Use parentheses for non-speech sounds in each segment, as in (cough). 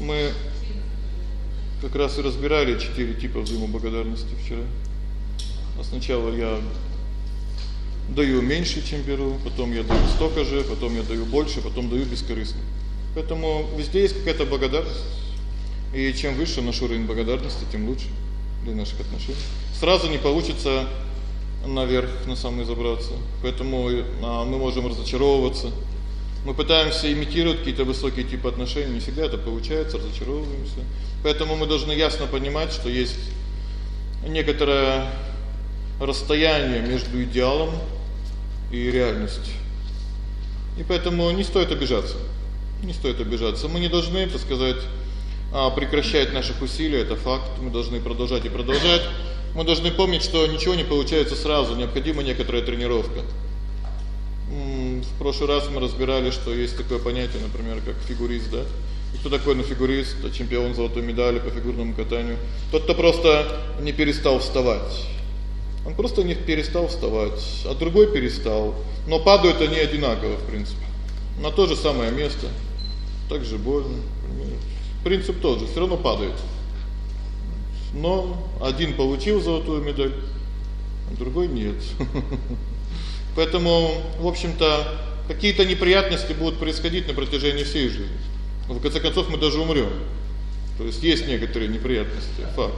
Мы как раз и разбирали четыре типа взаимоблагодарности вчера. А сначала я даю меньше, чем беру, потом я даю столько же, потом я даю больше, потом даю бескорыстно. Поэтому везде есть какая-то благодарность. И чем выше наш уровень благодарности, тем лучше для наших отношений. Сразу не получится наверх на самый забраться. Поэтому а, мы можем разочаровываться. Мы пытаемся имитировать какие-то высокие типы отношений, не всегда это получается, разочаровываемся. Поэтому мы должны ясно понимать, что есть некоторое расстояние между идеалом и реальностью. И поэтому не стоит обижаться. Не стоит обижаться. Мы не должны, так сказать, а прекращать наших усилий, это факт. Мы должны продолжать и продолжать. Мы должны помнить, что ничего не получается сразу, необходима некоторая тренировка. В прошлый раз мы разбирали, что есть такое понятие, например, как фигурист, да? И кто такой на фигурист, чемпион золотой медали по фигурному катанию? Тот, кто просто не перестал вставать. Он просто не перестал вставать, а другой перестал. Но падают они одинаково, в принципе. На то же самое место. Так же больно, Принцип тот же, всё равно падает. Но один получил золотую медаль, а другой нет. (laughs) Поэтому, в общем-то, какие-то неприятности будут происходить на протяжении всей жизни. В конце концов мы даже умрём. То есть есть некоторые неприятности, факт.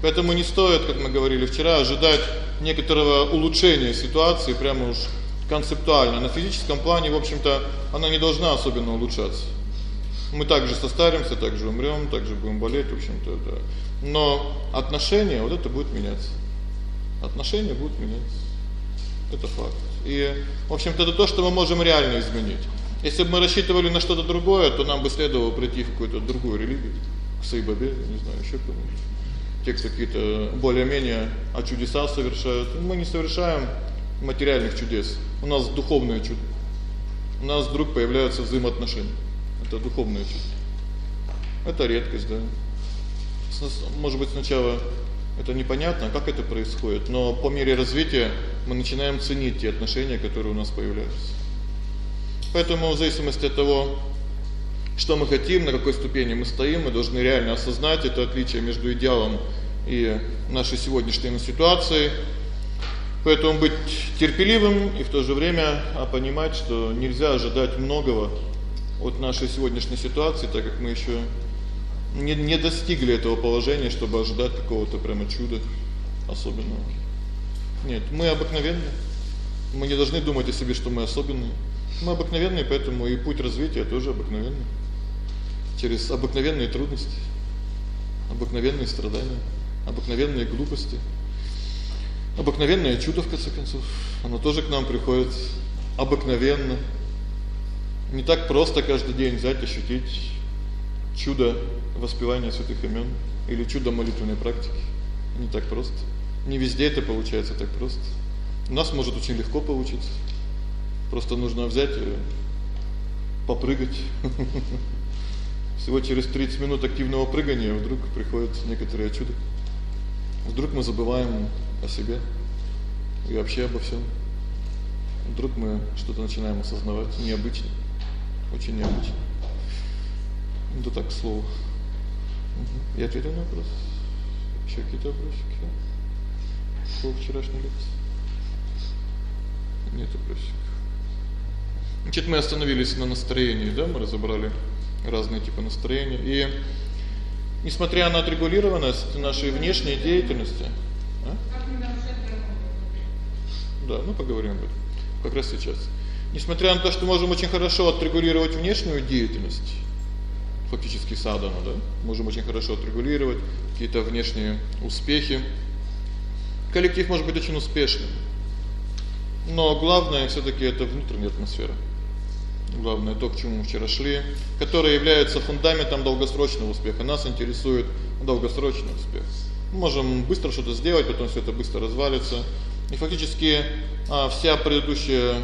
Поэтому не стоит, как мы говорили вчера, ожидать некоторого улучшения ситуации прямо уж концептуально. На физическом плане, в общем-то, она не должна особенно улучшаться. Мы также состаримся, также умрём, также будем болеть, в общем-то, да. Но отношения вот это будет меняться. Отношения будут меняться. Это факт. И, в общем-то, это то, что мы можем реально изменить. Если бы мы рассчитывали на что-то другое, то нам бы следовало прийти в какую-то другую религию, к Сайбабе, не знаю, ещё куда-нибудь. Те, кто какие-то более-менее а чудеса совершают. Мы не совершаем материальных чудес. У нас духовное чудо. У нас вдруг появляются взаимоотношения. Это духовное чувство. Это редкость, да. Может быть, сначала это непонятно, как это происходит, но по мере развития мы начинаем ценить те отношения, которые у нас появляются. Поэтому в зависимости от того, что мы хотим, на какой ступени мы стоим, мы должны реально осознать это отличие между идеалом и нашей сегодняшней ситуацией. Поэтому быть терпеливым и в то же время а понимать, что нельзя ожидать многого от нашей сегодняшней ситуации, так как мы ещё не не достигли этого положения, чтобы ожидать какого-то прямо чуда особенного. Нет, мы обыкновенные. Мы не должны думать о себе, что мы особенные. Мы обыкновенные, поэтому и путь развития тоже обыкновенный. Через обыкновенные трудности, обыкновенные страдания, обыкновенные глупости. Обыкновенное чудо в конце концов. Оно тоже к нам приходит обыкновенно. Не так просто каждый день взять ощутить чудо воспевания святых имён или чудо молитвенной практики. Не так просто. Не везде это получается так просто. У нас может очень легко получиться. Просто нужно взять попрыгать. (laughs) Всего через 30 минут активного прыгания вдруг приходит некоторое чудо. Вдруг мы забываем о себе и вообще обо всём. Вдруг мы что-то начинаем осознавать необычное. Очень необычно. Ну так слово. Угу. Я ответил на вопрос. Ещё какие-то вопросики? По вчерашней лекции. Нет вопросиков. Значит, мы остановились на настроении, да, мы разобрали разные типы настроения. И несмотря на отрегулированность нашей внешней деятельности, а? Да, ну поговорим об этом. Как раз сейчас. Несмотря на то, что можем очень хорошо отрегулировать внешнюю деятельность, фактически садхана, да? Можем очень хорошо отрегулировать какие-то внешние успехи. Коллектив может быть очень успешным. Но главное всё-таки это внутренняя атмосфера. Главное то, к чему мы вчера шли, которое является фундаментом долгосрочного успеха. Нас интересует долгосрочный успех. Мы можем быстро что-то сделать, потом всё это быстро развалится. И фактически а вся предыдущая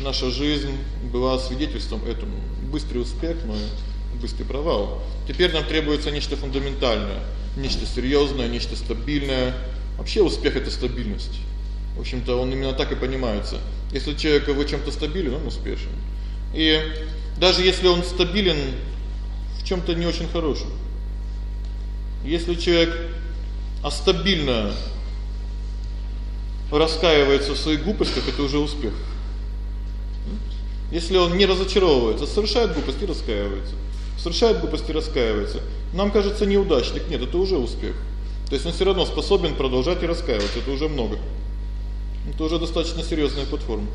наша жизнь была свидетельством этому. Быстрый успех, но быстрый провал. Теперь нам требуется нечто фундаментальное, нечто серьёзное, нечто стабильное. Вообще успех это стабильность. В общем-то, он именно так и понимается. Если человек в чем-то стабилен, он успешен. И даже если он стабилен в в чём-то не очень хорошем. Если человек а раскаивается в своих глупостях, это уже успех. Если он не разочаровывается, совершает глупости раскаивается. Совершает глупости раскаивается. Нам кажется, неудачник. Нет, это уже успех. То есть он всё равно способен продолжать и раскаиваться. Это уже много. Это уже достаточно серьёзная платформа.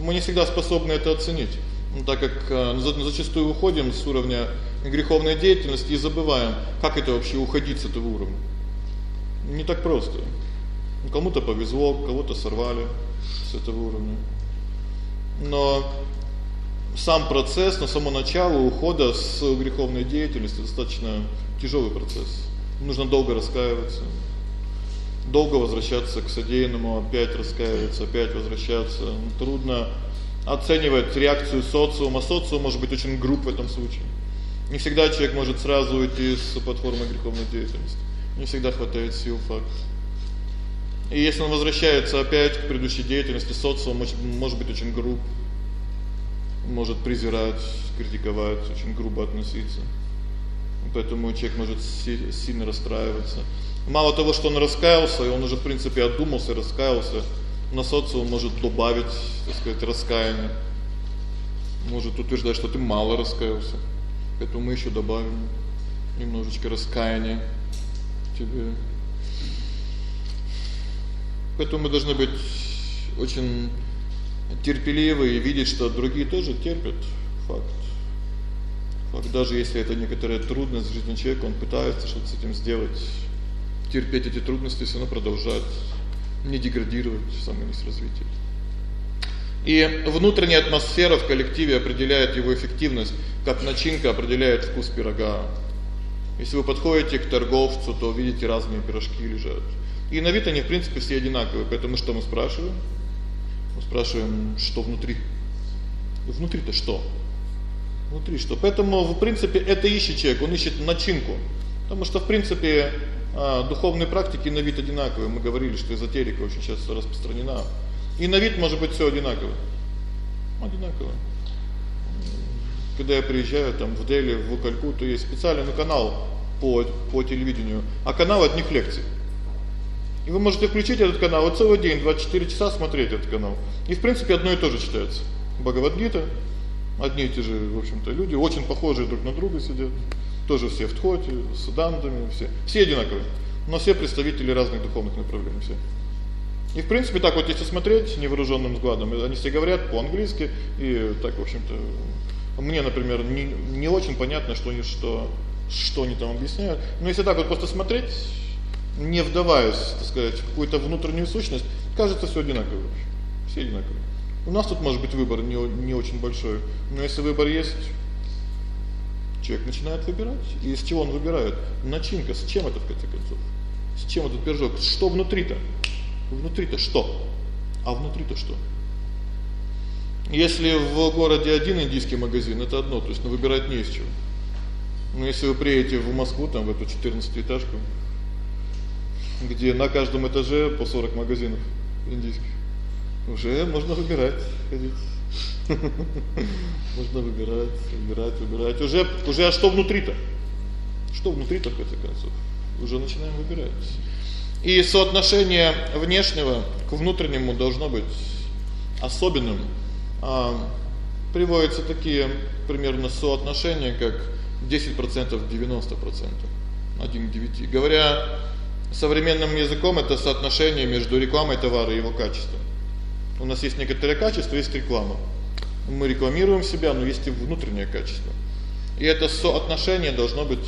Мы не всегда способны это оценить. Так как э, зачастую уходим с уровня греховной деятельности и забываем, как это вообще уходить с этого уровня. Не так просто. Кому-то повезло, кого-то сорвали с этого уровня. Но сам процесс, на само начало ухода с греховной деятельности достаточно тяжёлый процесс. Нужно долго раскаиваться, долго возвращаться к содеянному, опять раскаиваться, опять возвращаться. Трудно оценивать реакцию социума. Социум может быть очень груб в этом случае. Не всегда человек может сразу уйти с платформы греховной деятельности. Не всегда хватает сил, факт. И если он возвращается опять к предыдущей деятельности, социум может может быть очень груб. Может презирать, критиковать, очень грубо относиться. Поэтому человек может сильно расстраиваться. Мало того, что он раскаялся, и он уже, в принципе, отдумался, раскаялся, на социум может добавить, так сказать, раскаяние. Может утверждать, что ты мало раскаялся. Поэтому мы ещё добавим немножечко раскаяния тебе. Поэтому мы должны быть очень терпеливы и видеть, что другие тоже терпят. Факт. Факт даже если это некоторая трудность в жизни человека, он пытается что-то с этим сделать. Терпеть эти трудности, всё равно продолжать не деградировать в саморазвитии. И внутренняя атмосфера в коллективе определяет его эффективность, как начинка определяет вкус пирога. Если вы подходите к торговцу, то видите разные пирожки лежат. И на вид они, в принципе, все одинаковые. Поэтому что мы спрашиваем? Мы спрашиваем, что внутри. Внутри-то что? Внутри что? Поэтому, в принципе, это ищет человек, он ищет начинку. Потому что, в принципе, а духовные практики на вид одинаковые. Мы говорили, что эзотерика очень часто распространена. И на вид может быть всё одинаково. Одинаково. Когда я приезжаю там в Дели, в Калькутту, есть специальный канал по по телевидению, а канал одних лекций. И вы можете включить этот канал вот целый день, 24 часа смотреть этот канал. И в принципе одно и то же читается. Бхагавад-гита, одни и те же, в общем-то, люди, очень похожие друг на друга сидят тоже все в тхоте, с дандами, все. Все одинаковые, но все представители разных духовных направлений все. И в принципе так вот если смотреть невооружённым взглядом, они все говорят по-английски, и так, в общем-то, мне, например, не не очень понятно, что они что что они там объясняют. Но если так вот просто смотреть, не вдаваясь, так сказать, в какую-то внутреннюю сущность, кажется всё одинаково вообще. Все одинаковые. У нас тут может быть выбор не не очень большой, но если выбор есть, Человек начинает выбирать. И из чего он выбирает? Начинка, с чем это в конце концов? С чем этот пирожок? Что внутри-то? Внутри-то что? А внутри-то что? Если в городе один индийский магазин это одно, то есть ну выбирать не из чего. Но если вы приедете в Москву, там в эту 14-этажку, где на каждом этаже по 40 магазинов индийских, уже можно выбирать, ходить. (laughs) Можно выбирать, выбирать, выбирать. Уже уже а что внутри-то? Что внутри-то в конце концов? Уже начинаем выбирать. И соотношение внешнего к внутреннему должно быть особенным. А приводятся такие примерно соотношения, как 10% 90%. 1 к 9. Говоря современным языком, это соотношение между рекламой товара и его качеством. У нас есть некоторое качество, есть реклама мы рекламируем себя, но есть и внутреннее качество. И это соотношение должно быть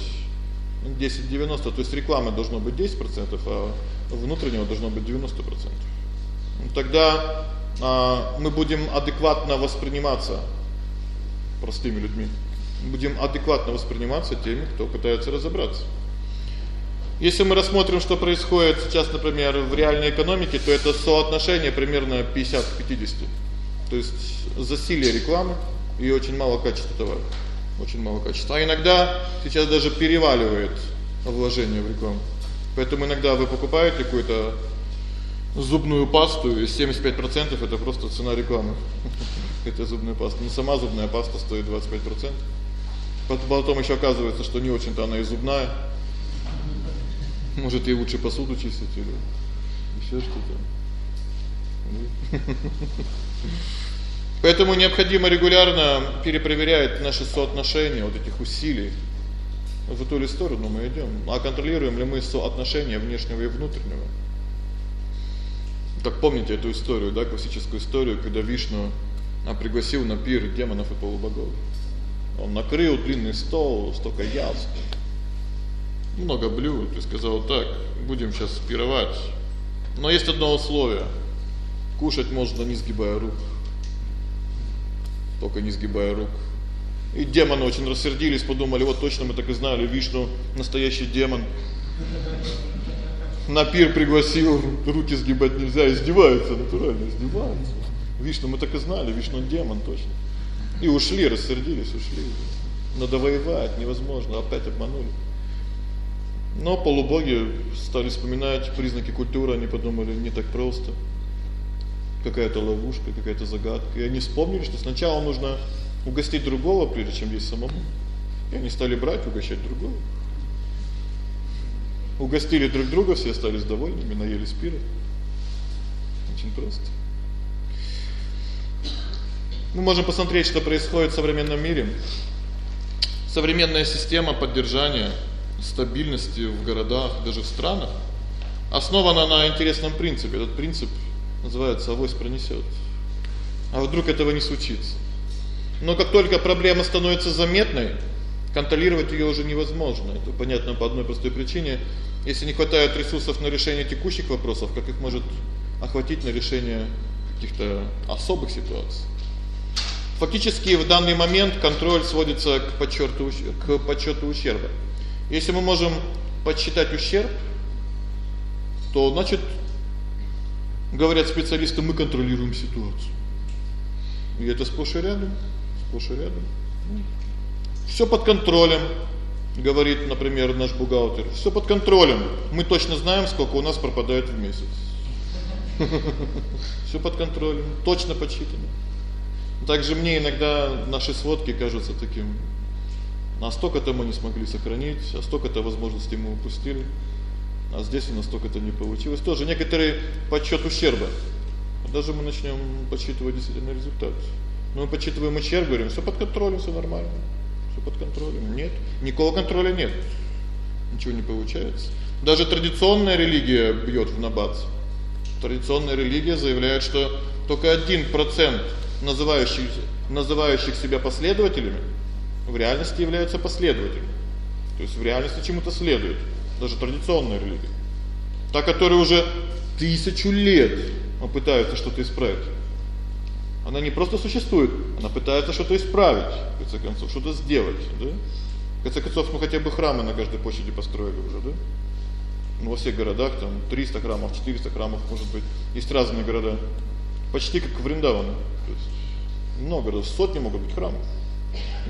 10-90, то есть рекламы должно быть 10%, а внутреннего должно быть 90%. Тогда а, мы будем адекватно восприниматься простыми людьми. Будем адекватно восприниматься теми, кто пытается разобраться. Если мы рассмотрим, что происходит сейчас, например, в реальной экономике, то это соотношение примерно 50 к 50. То есть засилие рекламы и очень мало качества товара. Очень мало качества. А иногда сейчас даже переваливает вложение в рекламу. Поэтому иногда вы покупаете какую-то зубную пасту, и 75% это просто цена рекламы. (laughs) Это зубная паста. Не сама зубная паста стоит 25%. Потом ещё оказывается, что не очень-то она и зубная. Может, ей лучше посуду чистить или ещё что-то. (laughs) Поэтому необходимо регулярно перепроверять наши соотношения вот этих усилий. В эту ли сторону мы идём? А контролируем ли мы соотношение внешнего и внутреннего? Так помните эту историю, да, классическую историю, когда Вишну а пригласил на пир демонов и полубогов. Он накрыл длинный стол, столько яств, много блюд и сказал: "Так, будем сейчас пировать. Но есть одно условие. Кушать можно не сгибая рук. Только не сгибая рук". И демоны очень рассердились, подумали: "Вот точно мы так и знали, Вишну настоящий демон". На пир пригласил, руки сгибать нельзя, издеваются, натурально издеваются. Вишну мы так и знали, Вишну демон точно. И ушли, рассердились, ушли. Надо воевать невозможно, опять обманули. Но полубоги стали вспоминать признаки культуры, они подумали, не так просто. Какая-то ловушка, какая-то загадка. И они вспомнили, что сначала нужно угостить другого, прежде чем есть самому. И они стали брать, угощать другого. Угостили друг друга, все остались довольными, наелись пира. Очень просто. Мы можем посмотреть, что происходит в современном мире. Современная система поддержания стабильности в городах, даже в странах основана на интересном принципе. Этот принцип называется авось пронесёт. А вдруг этого не случится? Но как только проблема становится заметной, контролировать её уже невозможно. Это понятно по одной простой причине. Если не хватает ресурсов на решение текущих вопросов, как их может охватить на решение каких-то особых ситуаций? Фактически в данный момент контроль сводится к подсчёту к подсчёту ущерба. Если мы можем подсчитать ущерб, то значит говорят специалисты, мы контролируем ситуацию. И это сплошь и рядом, сплошь и рядом. Всё под контролем, говорит, например, наш бухгалтер. Всё под контролем. Мы точно знаем, сколько у нас пропадает в месяц. (laughs) Всё под контролем, точно подсчитано. Также мне иногда наши сводки кажутся таким настолько-то мы не смогли сохранить, а столько-то возможностей мы упустили. А здесь у нас столько-то не получилось. Тоже некоторые подсчёт ущерба. Даже мы начнём подсчитывать действительно результат. Но мы подсчитываем ущерб, говорим: "Всё под контролем, всё нормально". Всё под контролем. Нет, никакого контроля нет. Ничего не получается. Даже традиционная религия бьёт в набат. Традиционная религия заявляет, что только 1% называющихся называющих себя последователями в реальности являются последователями. То есть в реальности чему-то следуют, даже традиционная религия. Та, которая уже тысячу лет пытается что-то исправить. Она не просто существует, она пытается что-то исправить, в конце концов, что-то сделать, да? В конце концов, ну хотя бы храмы на каждой площади построили уже, да? Ну во всех городах там 300 храмов, 400 храмов, может быть. Есть разные города. Почти как в Вриндаване. То есть много, сотни могут быть храмов.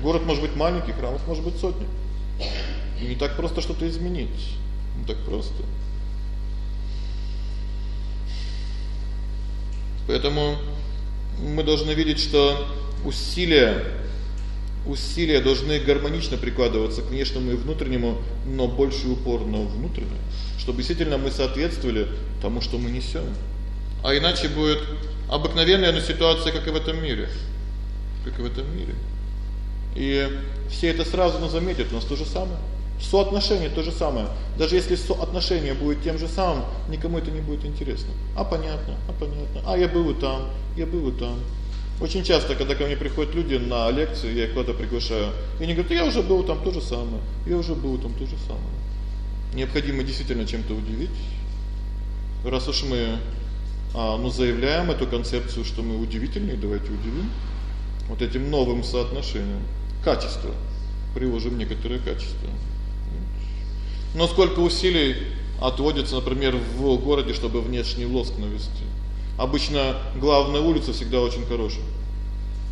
Город может быть маленький, храмов может быть сотни. И не так просто что-то изменить. Не так просто. Поэтому мы должны видеть, что усилия усилия должны гармонично прикладываться к внешнему и внутреннему, но больше упор на внутреннее, чтобы действительно мы соответствовали тому, что мы несём. А иначе будет обыкновенная ну, ситуация, как и в этом мире. Как и в этом мире. И все это сразу на заметят, у нас то же самое. Соотношение то же самое. Даже если соотношение будет тем же самым, никому это не будет интересно. А понятно, а понятно. А я был там, я был там. Очень часто, когда ко мне приходят люди на лекции, я их куда-то приглашаю, и они говорят: "Я уже был там то же самое. Я уже был там то же самое". Необходимо действительно чем-то удивить. Раз уж мы а ну заявляем эту концепцию, что мы удивительные, давайте удивим вот этим новым соотношением качества. Приложим некоторые качества. Но сколько усилий отводится, например, в городе, чтобы внешний лоск навести. Обычно главная улица всегда очень хорошая.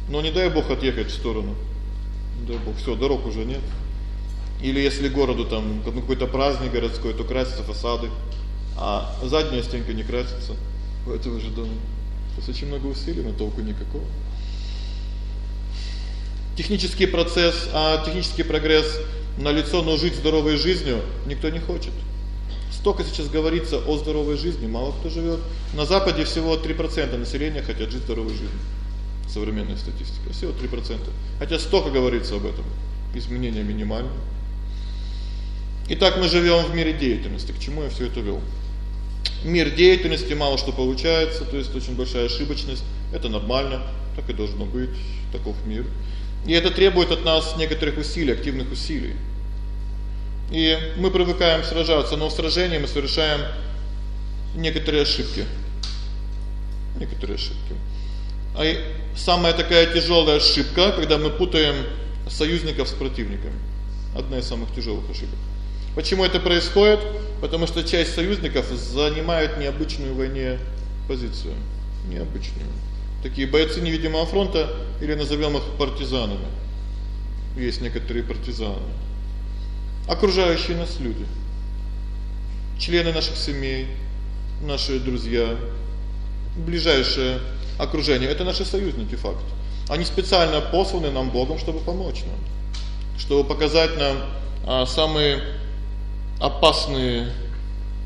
Но не дай бог отъехать в сторону. Не дай бог, всё, дорог уже нет. Или если городу там ну, какой-то праздник городской, то красятся фасады, а задняя стенка не красится у этого же дома. То есть очень много усилий, но толку никакого. Технический процесс, а технический прогресс на лицо, но жить здоровой жизнью никто не хочет. Столько сейчас говорится о здоровой жизни, мало кто живёт. На западе всего 3% населения хотят жить здоровой жизнью. Современная статистика всего 3%. Хотя столько говорится об этом. Изменения минимальные. Итак, мы живём в мире деятельности. К чему я всё это вёл? Мир деятельности мало что получается, то есть очень большая ошибочность. Это нормально, так и должно быть, таков мир. И это требует от нас некоторых усилий, активных усилий. И мы привыкаем сражаться, но в сражении мы совершаем некоторые ошибки. Некоторые ошибки. А самая такая тяжёлая ошибка, когда мы путаем союзников с противниками. Одна из самых тяжёлых ошибок. Почему это происходит? Потому что часть союзников занимают необычную в войне позицию, необычную. Такие бойцы невидимого фронта или назовём их партизанами. Есть некоторые партизаны. Окружающие нас люди. Члены наших семей, наши друзья, ближайшее окружение это наши союзники факт. Они специально посланы нам Богом, чтобы помочь нам, чтобы показать нам а, самые опасные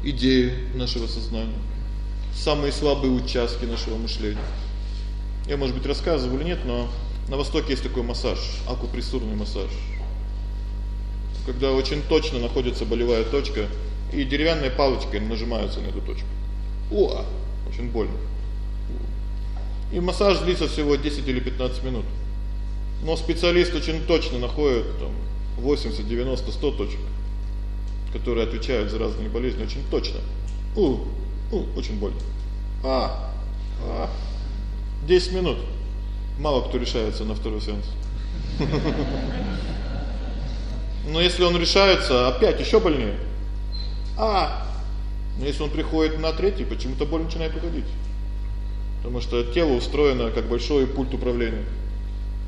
идеи нашего сознания, самые слабые участки нашего мышления. Я, может быть, рассказывал или нет, но на востоке есть такой массаж, акупрессурный массаж. Когда очень точно находится болевая точка, и деревянной палочкой нажимаются на эту точку. О, очень больно. И массаж длится всего 10 или 15 минут. Но специалист очень точно находит там 80, 90, 100 точек, которые отвечают за разные болезни очень точно. У, у, очень больно. А. А. 10 минут. Мало кто решается на второй сеанс. Но если он решается, опять ещё больнее. А. Но если он приходит на третий, почему-то боль начинает уходить. Потому что тело устроено как большой пульт управления.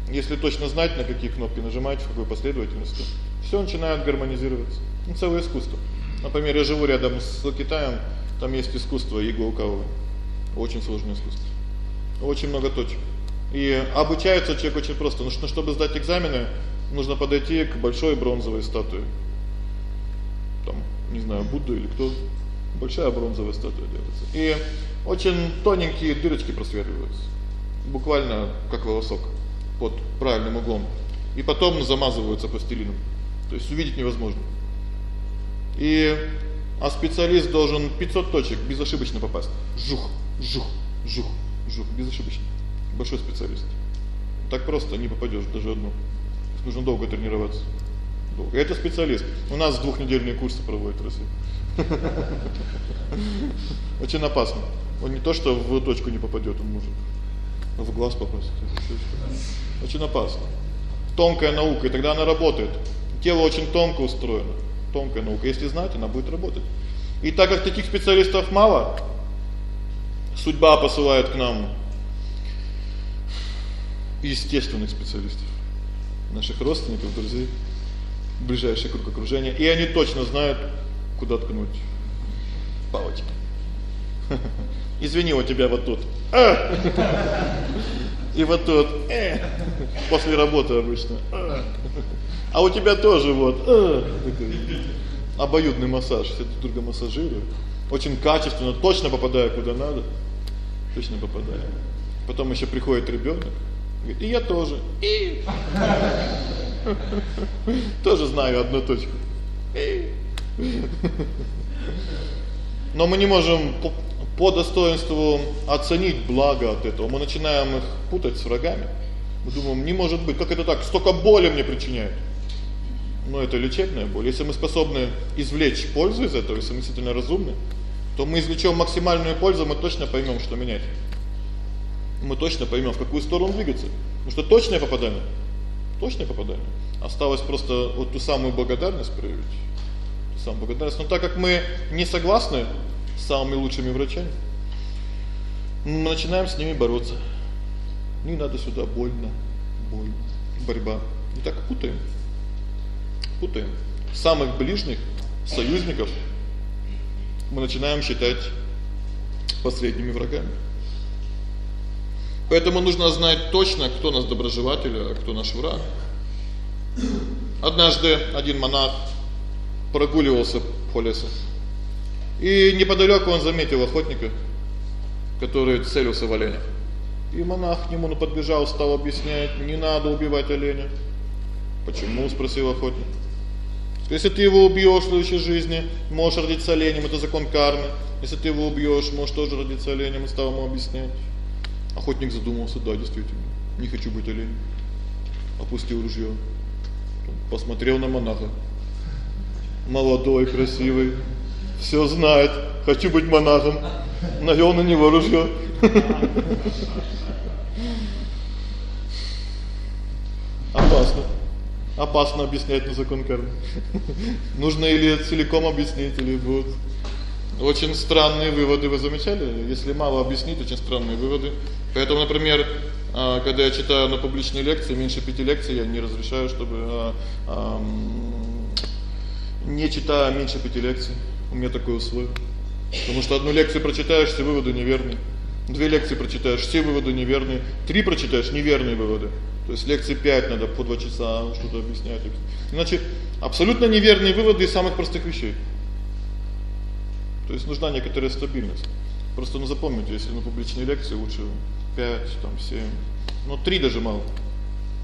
Если точно знать, на какие кнопки нажимать, в какой последовательности, всё начинает гармонизироваться. Ну целое искусство. Например, я живу рядом с Китаем, там есть искусство иглоукалывания. Очень сложное искусство очень много точек. И обучается человек очень просто. Ну что, чтобы сдать экзамены, нужно подойти к большой бронзовой статуе. Там, не знаю, Будда или кто. Большая бронзовая статуя делается. И очень тоненькие дырочки просверливаются. Буквально как волосок под правильным углом. И потом замазываются пластилином. То есть увидеть невозможно. И а специалист должен 500 точек безошибочно попасть. Жух, жух, жух жух, безошибочно. Большой специалист. Так просто не попадёшь даже одну. Нужно долго тренироваться. Долго. Это специалист. У нас двухнедельные курсы проводят в России. (laughs) Очень опасно. Он не то, что в точку не попадёт, он может в глаз попасть. Очень опасно. Тонкая наука, и тогда она работает. Тело очень тонко устроено. Тонкая наука. Если знать, она будет работать. И так как таких специалистов мало, Судьба посылает к нам естественных специалистов, наших родственников, друзей, ближайший круг окружения, и они точно знают, куда ткнуть палочки. (laughs) Извини, у тебя вот тут. А! (laughs) И вот тут. Э! После работы обычно. А! а у тебя тоже вот. А! Обоюдный массаж, все друг друга массажируют. Очень качественно, точно попадая куда надо точно попадаю. Потом ещё приходит ребёнок, говорит: "И я тоже". И тоже знаю одну точку. Но мы не можем по, по достоинству оценить благо от этого. Мы начинаем их путать с врагами. Мы думаем: "Не может быть, как это так? Столько боли мне причиняют". Но это лечебная боль. Если мы способны извлечь пользу из этого, если мы действительно разумны, то мы извлечём максимальную пользу, мы точно поймём, что менять. Мы точно поймём, в какую сторону двигаться. Потому что точное попадание. Точное попадание. Осталось просто вот ту самую благодарность проявить. Ту самую благодарность. Но так как мы не согласны с самыми лучшими врачами, мы начинаем с ними бороться. Не надо сюда больно, боль, борьба. И так путаем. Путаем самых ближних союзников мы начинаем считать последними врагами. Поэтому нужно знать точно, кто нас доброжелатель, а кто наш враг. Однажды один монах прогуливался по лесу. И неподалеку он заметил охотника, который целился в оленя. И монах к нему подбежал, стал объяснять: "Не надо убивать оленя". "Почему?" спросил охотник. Если ты его убьёшь в следующей жизни, можешь родиться оленем, это закон кармы. Если ты его убьёшь, можешь тоже родиться оленем, и стал ему объяснять. Охотник задумался: "Да, действительно, не хочу быть оленем". Опустил ружьё. Посмотрел на монаха. Молодой, красивый, всё знает. Хочу быть монахом. Навёл на него ружьё. (laughs) Опасно. Опасно объяснять на закон кармы. (laughs) Нужно или целиком объяснить, или вот очень странные выводы вы замечали? Если мало объяснить, очень странные выводы. Поэтому, например, а, когда я читаю на публичные лекции, меньше пяти лекций я не разрешаю, чтобы а, не читаю меньше пяти лекций. У меня такое условие. Потому что одну лекцию прочитаешь, все выводы неверные. Две лекции прочитаешь, все выводы неверные. Три прочитаешь неверные выводы. То есть лекции 5 надо по 2 часа что-то объяснять. Иначе абсолютно неверные выводы из самых простых вещей. То есть нужна некоторая стабильность. Просто ну запомните, если на публичной лекции лучше 5, там 7, ну 3 даже мало.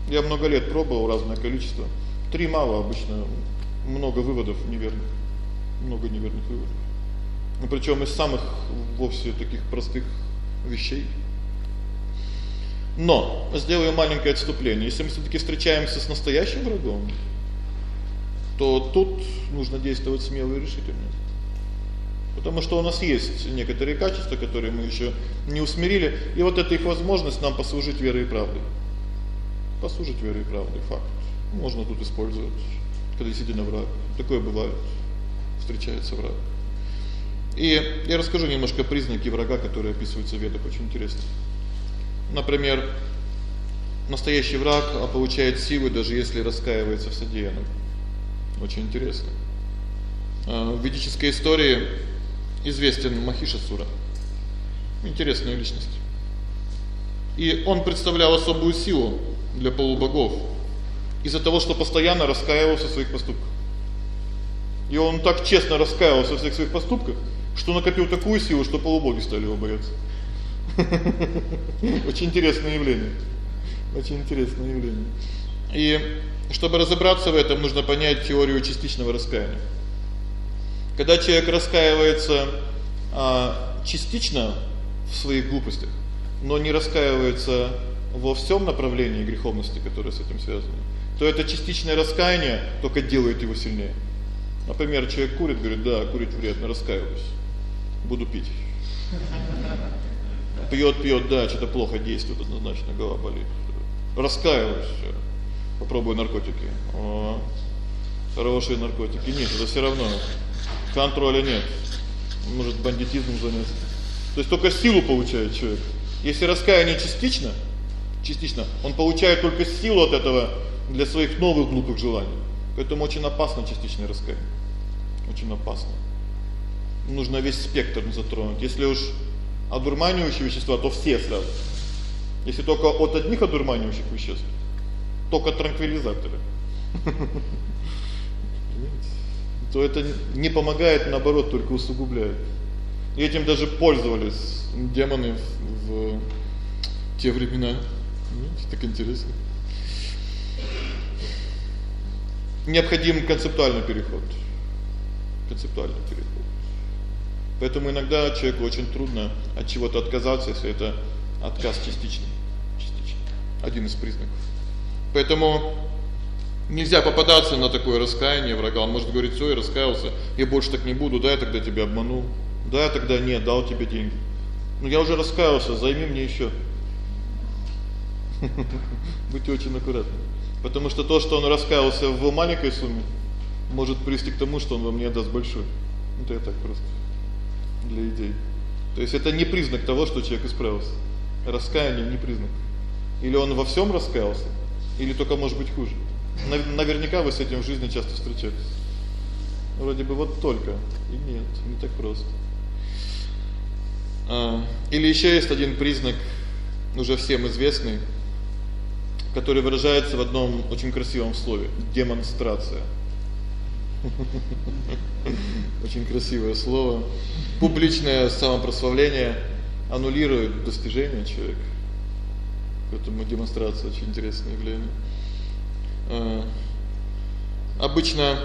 Я много лет пробовал разное количество. 3 мало обычно. Много выводов неверных. Много неверных выводов. Ну причём из самых вовсе таких простых вещей. Но сделаю маленькое отступление. Если мы всё-таки встречаемся с настоящим врагом, то тут нужно действовать смело и решительно. Потому что у нас есть некоторые качества, которые мы ещё не усмирили, и вот эта их возможность нам послужить верой и правдой. Послужить верой и правдой факт. Можно тут использовать, когда действительно враг. Такое бывает. Встречается враг. И я расскажу немножко признаки врага, которые описываются в Ведах, очень интересно. Например, настоящий враг а получает силы даже если раскаивается в содеянном. Очень интересно. А в ведической истории известен Махишасура. Интересная личность. И он представлял особую силу для полубогов из-за того, что постоянно раскаивался в своих поступках. И он так честно раскаивался в всех своих поступках, что накопил такую силу, что полубоги стали его бояться. (laughs) Очень интересное явление. Очень интересное явление. И чтобы разобраться в этом, нужно понять теорию частичного раскаяния. Когда человек раскаивается а частично в своих глупостях, но не раскаивается во всем направлении греховности, которое с этим связано, то это частичное раскаяние только делает его сильнее. Например, человек курит, говорит: "Да, курить вредно, раскаиваюсь. Буду пить". Пьёт, пьёт, да, что-то плохо действует, однозначно голова болит. Раскаиваюсь. Попробую наркотики. О. Хорошие наркотики. Нет, это всё равно контроля нет. Может бандитизмом заняться. То есть только силу получает человек. Если раскаяние частично, частично, он получает только силу от этого для своих новых глупых желаний. Поэтому очень опасно частичное раскаяние. Очень опасно. Нужно весь спектр затронуть. Если уж одурманивающие вещества, то все сразу. Если только от одних одурманивающих веществ, только транквилизаторы (laughs) то это не помогает, наоборот, только усугубляет. И этим даже пользовались демоны в, в те времена. Видите, так интересно. Необходим концептуальный переход. Концептуальный переход. Поэтому иногда человеку очень трудно от чего-то отказаться, если это отказ частичный. Частичный. Один из признаков. Поэтому Нельзя попадаться на такое раскаяние врага. Он может говорить: "Всё, раскаялся, я больше так не буду, да, я тогда тебя обманул. Да, я тогда не дал тебе деньги. Ну я уже раскаялся, займи мне ещё". (laughs) Будьте очень аккуратны. Потому что то, что он раскаялся в маленькой сумме, может привести к тому, что он вам не даст большой. Это я так просто для идей. То есть это не признак того, что человек исправился. Раскаяние не признак. Или он во всём раскаялся, или только может быть хуже. Наверняка вы с этим в жизни часто встречаетесь. Вроде бы вот только, и нет, не так просто. А, или ещё есть один признак уже всем известный, который выражается в одном очень красивом слове демонстрация. (laughs) Очень красивое слово. Публичное самопрославление аннулирует достижения человека. Поэтому демонстрация очень интересное явление. Э обычно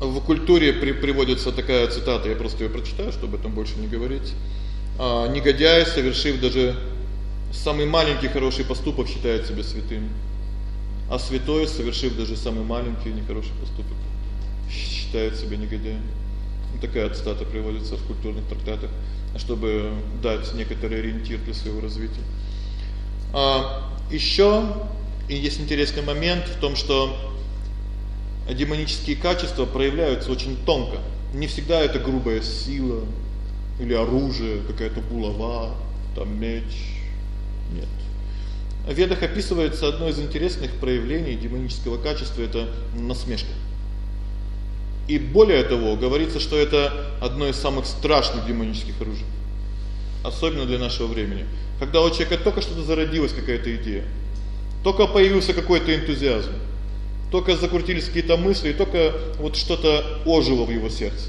в культуре при приводится такая цитата, я просто её прочитаю, чтобы об этом больше не говорить. А негодяй, совершив даже самый маленький хороший поступок, считает себя святым. А святой, совершив даже самый маленький нехороший поступок, считает себя негодяем. Вот такая цитата приводится в культурных трактатах, чтобы дать некоторый ориентир для своего развития. А ещё и есть интересный момент в том, что демонические качества проявляются очень тонко. Не всегда это грубая сила или оружие, какая-то булава, там меч. Нет. В Ведах описывается одно из интересных проявлений демонического качества это насмешка. И более того, говорится, что это одно из самых страшных демонических оружий. Особенно для нашего времени. Когда у человека только что-то зародилась какая-то идея, только появился какой-то энтузиазм, только закрутились какие-то мысли, только вот что-то ожило в его сердце.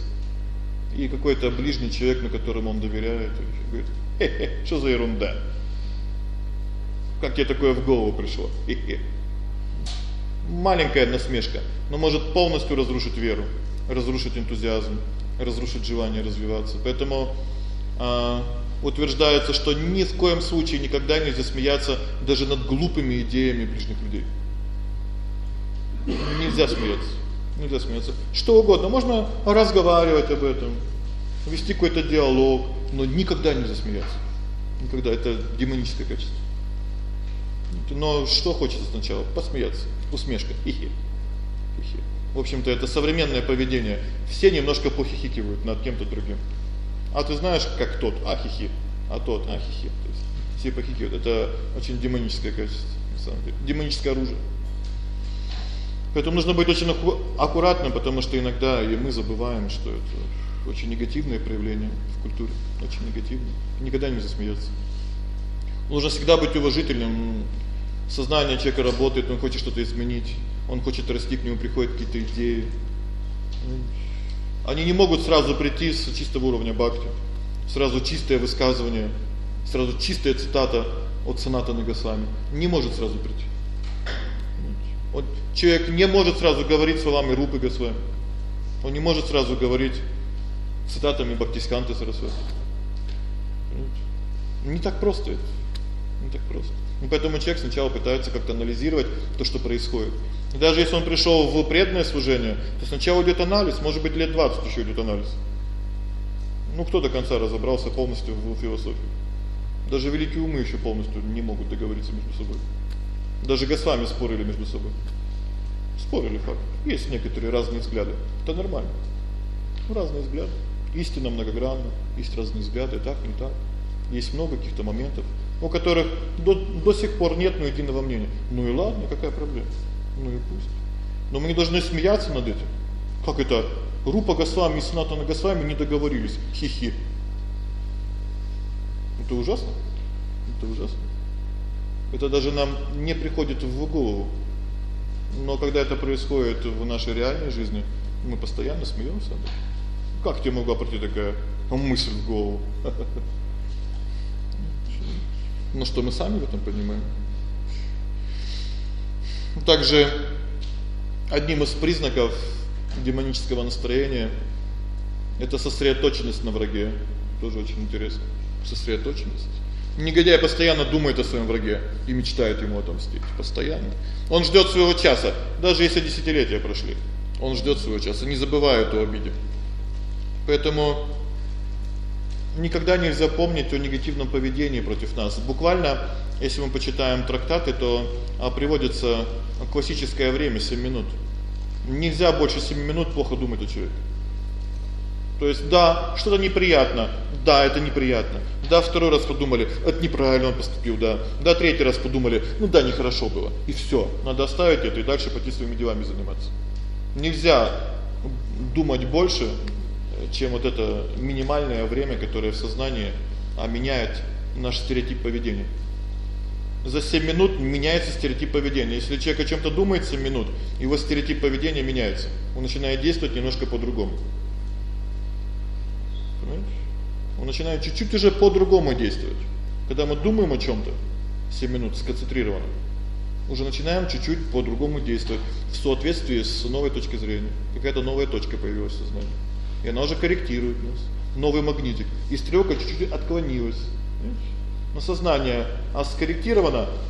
И какой-то ближний человек, на которому он доверяет, говорит: "Хе-хе, что за ерунда? Как тебе такое в голову пришло?" Хе-хе. Маленькая насмешка, но может полностью разрушить веру, разрушить энтузиазм, разрушить желание развиваться. Поэтому а утверждается, что ни в коем случае никогда нельзя смеяться даже над глупыми идеями ближних людей. Нельзя смеяться. Нельзя смеяться. Что угодно, можно разговаривать об этом, вести какой-то диалог, но никогда нельзя смеяться. Никогда это демоническое качество. Но что хочется сначала? Посмеяться. Усмешка. Хи-хи. Хи-хи. В общем-то, это современное поведение. Все немножко похихикивают над кем-то другим. А ты знаешь, как тот, ахихи, а тот ахихи. То есть все похихикивают. Это очень демоническое качество, на самом деле. Демоническое оружие. Поэтому нужно быть очень аккуратным, потому что иногда и мы забываем, что это очень негативное проявление в культуре, очень негативное. Никогда не засмеяться. Нужно всегда быть уважительным. Сознание человека работает, он хочет что-то изменить, он хочет расти, к нему приходят какие-то идеи. Они не могут сразу прийти с чистого уровня бхакти. Сразу чистое высказывание, сразу чистая цитата от Санатана Госвами не может сразу прийти. Вот человек не может сразу говорить словами Рупы Госвами. Он не может сразу говорить цитатами Бхактисиканты Сарасвати. Не так просто это. Не так просто. И поэтому человек сначала пытается как-то анализировать то, что происходит. И даже если он пришёл в преданное служение, то сначала идёт анализ, может быть, лет 20 ещё идёт анализ. Ну кто до конца разобрался полностью в философии? Даже великие умы ещё полностью не могут договориться между собой. Даже Госвами спорили между собой. Спорили факт. Есть некоторые разные взгляды. Это нормально. Ну, разные взгляды. Истина многогранна, есть разные взгляды, так, не так. Есть много каких-то моментов, у которых до до сих пор нет ну единого мнения. Ну и ладно, какая проблема? Ну и пусть. Но мы не должны смеяться над этим. Как это Рупа Госвами и Санатана Госвами не договорились. Хи-хи. Это ужасно. Это ужасно. Это даже нам не приходит в голову. Но когда это происходит в нашей реальной жизни, мы постоянно смеёмся. Как тебе могла прийти такая мысль в голову? (laughs) Ну что мы сами в этом понимаем. Также одним из признаков демонического настроения это сосредоточенность на враге. Тоже очень интересно. Сосредоточенность. Негодяй постоянно думает о своем враге и мечтает ему отомстить постоянно. Он ждёт своего часа, даже если десятилетия прошли. Он ждёт своего часа, не забывает о обиде. Поэтому никогда нельзя помнить о негативном поведении против нас. Буквально, если мы почитаем трактаты, то а, приводится классическое время 7 минут. Нельзя больше 7 минут плохо думать о человеке. То есть да, что-то неприятно. Да, это неприятно. Да, второй раз подумали, это неправильно он поступил, да. Да, третий раз подумали, ну да, нехорошо было. И всё. Надо оставить это и дальше пойти своими делами заниматься. Нельзя думать больше, чем вот это минимальное время, которое в сознании а меняет наш стереотип поведения. За 7 минут меняется стереотип поведения. Если человек о чём-то думает 7 минут, его стереотип поведения меняется. Он начинает действовать немножко по-другому. Понимаешь? Он начинает чуть-чуть уже по-другому действовать. Когда мы думаем о чём-то 7 минут сконцентрированно, уже начинаем чуть-чуть по-другому действовать в соответствии с новой точкой зрения. Какая-то новая точка появилась в сознании. И она уже корректирует нас. Новый магнитик. И стрелка чуть-чуть отклонилась. Но сознание а.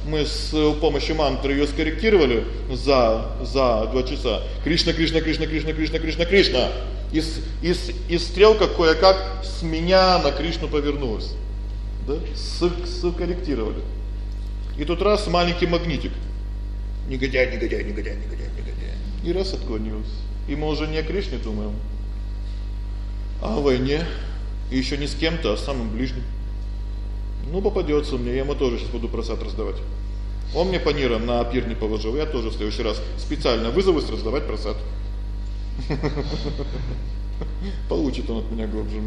Мы с помощью мантры её скорректировали за за 2 часа. Кришна, Кришна, Кришна, Кришна, Кришна, Кришна, Кришна. И и и стрелка кое-как с меня на Кришну повернулась. Да? С скорректировали. И тут раз маленький магнитик. Негодяй, негодяй, негодяй, негодяй, негодяй. И раз отклонился. И мы уже не о Кришне думаем, о войне. И ещё не с кем-то, а с самым ближним. Ну попадётся мне, я ему тоже сейчас буду просад раздавать. Он мне по нирам на пир не положил. Я тоже в следующий раз специально вызовусь раздавать просад. Получит он от меня глубже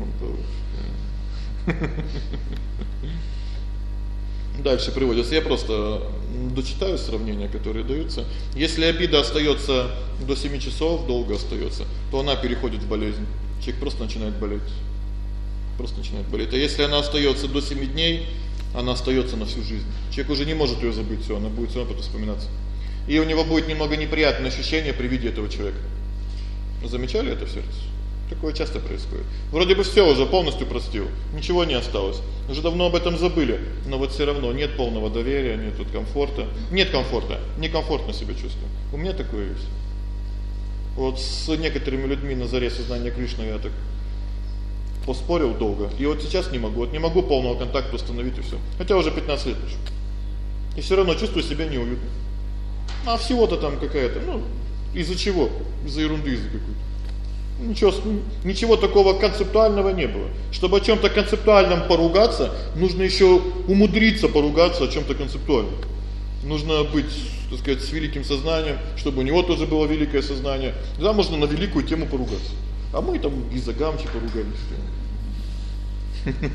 Дальше приводится. Я просто дочитаю сравнения, которые даются. Если обида остаётся до 7 часов, долго остаётся, то она переходит в болезнь. Человек просто начинает болеть. Просто начинает болеть. А если она остаётся до 7 дней, она остаётся на всю жизнь. Человек уже не может её забыть, всё, она будет всё равно вспоминаться. И у него будет немного неприятное ощущение при виде этого человека. Замечали это в сердце? Такое часто происходит. Вроде бы всё уже полностью простил, ничего не осталось. Уже давно об этом забыли, но вот всё равно нет полного доверия, нет тут комфорта. Нет комфорта, некомфортно себя чувствую. У меня такое есть. Вот с некоторыми людьми на заре сознания Кришны я так поспорил долго. И вот сейчас не могу, вот не могу полного контакта установить и всё. Хотя уже 15 лет прошло. И всё равно чувствую себя неуютно. А всего-то там какая-то, ну, из-за чего? Из-за ерунды из-за какой-то. Ничего ничего такого концептуального не было. Чтобы о чём-то концептуальном поругаться, нужно ещё умудриться поругаться о чём-то концептуальном. Нужно быть, так сказать, с великим сознанием, чтобы у него тоже было великое сознание. Да можно на великую тему поругаться. А мы там из-за гамчи поругались. (laughs)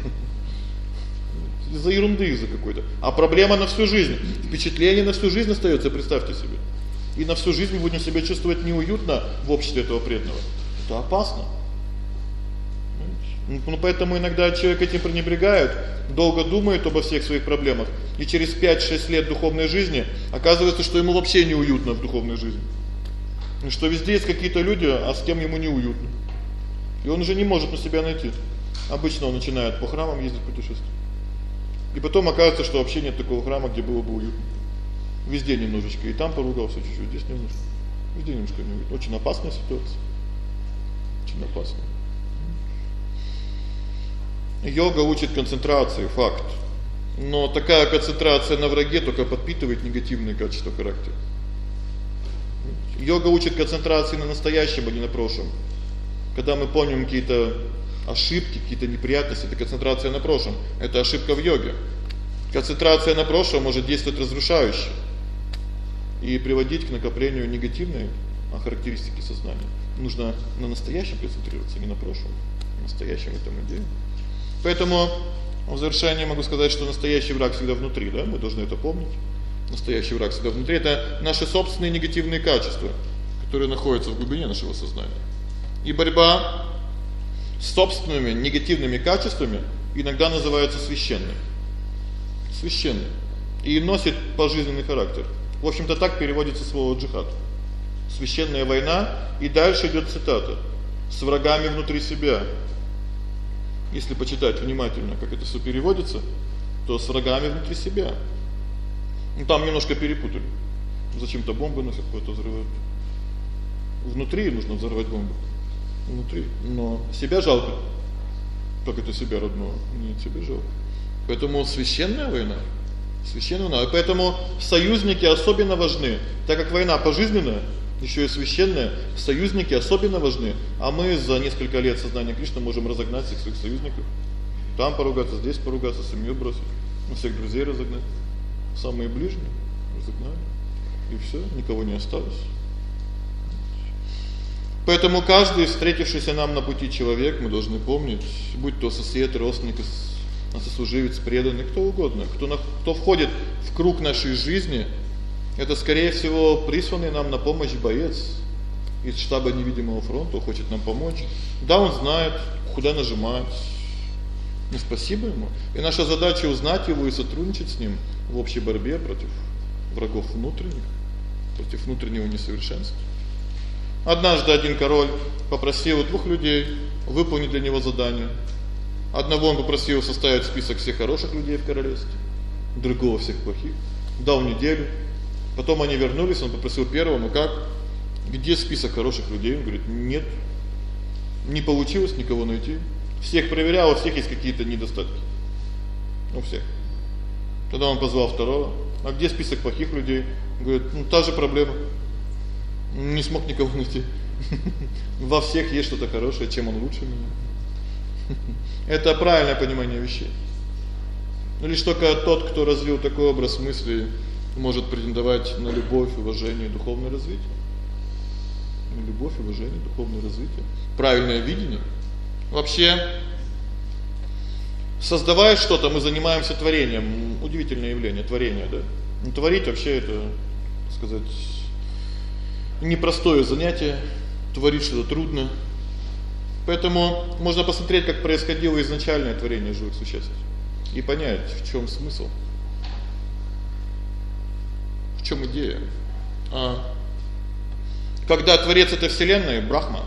Из-за ерунды из-за какой-то. А проблема на всю жизнь. Впечатление на всю жизнь остаётся, представьте себе. И на всю жизнь мы будем себя чувствовать неуютно в обществе этого преданного. Это опасно. Ну поэтому иногда человек этим пренебрегает, долго думает обо всех своих проблемах, и через 5-6 лет духовной жизни оказывается, что ему вообще неуютно в духовной жизни. И что везде есть какие-то люди, а с кем ему неуютно. И он уже не может на себя найти. Обычно он начинает по храмам ездить путешествовать. И потом оказывается, что вообще нет такого храма, где было бы уютно. Везде немножечко, и там поругался чуть-чуть, здесь немножко. Везде немножко неуютно. Очень опасная ситуация. Очень опасная. Йога учит концентрации, факт. Но такая концентрация на враге только подпитывает негативные качества характера. Йога учит концентрации на настоящем, а не на прошлом. Когда мы помним какие-то ошибки, какие-то неприятности, это концентрация на прошлом. Это ошибка в йоге. Концентрация на прошлом может действовать разрушающе и приводить к накоплению негативной характеристики сознания. Нужно на настоящем концентрироваться, не на прошлом. На настоящем это мы. Поэтому в завершение могу сказать, что настоящий враг всегда внутри, да? Мы должны это помнить. Настоящий враг всегда внутри это наши собственные негативные качества, которые находятся в глубине нашего сознания. И борьба с собственными негативными качествами иногда называется священной. Священной. И носит пожизненный характер. В общем-то так переводится слово джихад. Священная война, и дальше идёт цитата: с врагами внутри себя. Если почитать внимательно, как это всё переводится, то с врагами внутри себя. Ну там немножко перепутали. Зачем-то бомбы носят, куда-то взрывают. Внутри нужно взорвать бомбу. Внутри. Но себя жалко. Как это себя родного? Нет, себя жалко. Поэтому священная война. Священная война. И поэтому союзники особенно важны. Так как война пожизненная, ещё и священная, союзники особенно важны. А мы за несколько лет сознания Кришны можем разогнать всех своих союзников. Там поругаться, здесь поругаться, семью бросить, ну всех друзей разогнать самые ближние разогнали. И всё, никого не осталось. Поэтому каждый встретившийся нам на пути человек, мы должны помнить, будь то сосед, родственник, сослуживец, преданный, кто угодно, кто на, кто входит в круг нашей жизни, это скорее всего присланный нам на помощь боец из штаба невидимого фронта, хочет нам помочь. Да, он знает, куда нажимать. Ну спасибо ему. И наша задача узнать его и сотрудничать с ним в общей борьбе против врагов внутренних, против внутреннего несовершенства. Однажды один король попросил двух людей выполнить для него задание. Одного он попросил составить список всех хороших людей в королевстве, другого всех плохих. Дал неделю. Потом они вернулись, он попросил первого: "Ну как? Где список хороших людей?" Он говорит: "Нет. Не получилось никого найти. Всех проверял, у всех есть какие-то недостатки". У всех. Тогда он позвал второго: "А где список плохих людей?" Говорит: "Ну та же проблема не смог никого найти. (laughs) Во всех есть что-то хорошее, чем он лучше меня. (laughs) Это правильное понимание вещей. Ну лишь только тот, кто развил такой образ мысли, может претендовать на любовь, уважение, духовное развитие. На любовь, уважение, духовное развитие, правильное видение. Вообще создавая что-то, мы занимаемся творением. Удивительное явление творение, да? Ну творить вообще это, сказать, непростое занятие, творить что-то трудно. Поэтому можно посмотреть, как происходило изначальное творение живых существ и понять, в чём смысл. В чём идея? А когда творец этой вселенной Брахма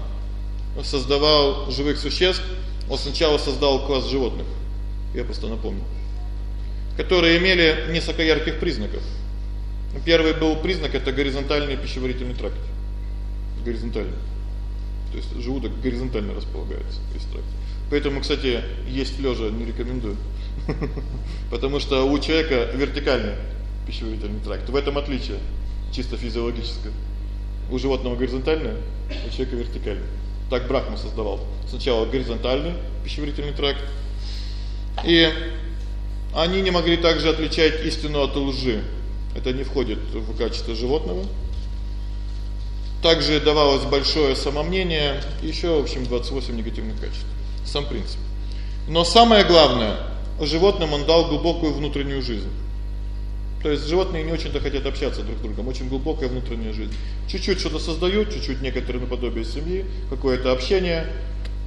создавал живых существ, он сначала создал класс животных. Я просто напомню. Которые имели несколько ярких признаков. Первый был признак это горизонтальный пищеварительный тракт. Горизонтальный. То есть желудок горизонтально располагается в тракте. Поэтому, кстати, есть лежа не рекомендую. (laughs) Потому что у человека вертикальный пищеварительный тракт. В этом отличие чисто физиологическое. У животного горизонтальный, у человека вертикальный. Так Брахма создавал. Сначала горизонтальный пищеварительный тракт. И они не могли также отличать истину от лжи. Это не входит в качество животного. Также давалось большое самомнение, ещё, в общем, 28 негативных качеств. Сам принцип. Но самое главное, животным он дал глубокую внутреннюю жизнь. То есть животные не очень-то хотят общаться друг с другом, очень глубокая внутренняя жизнь. Чуть-чуть что-то создают, чуть-чуть некоторые наподобие семьи, какое-то общение,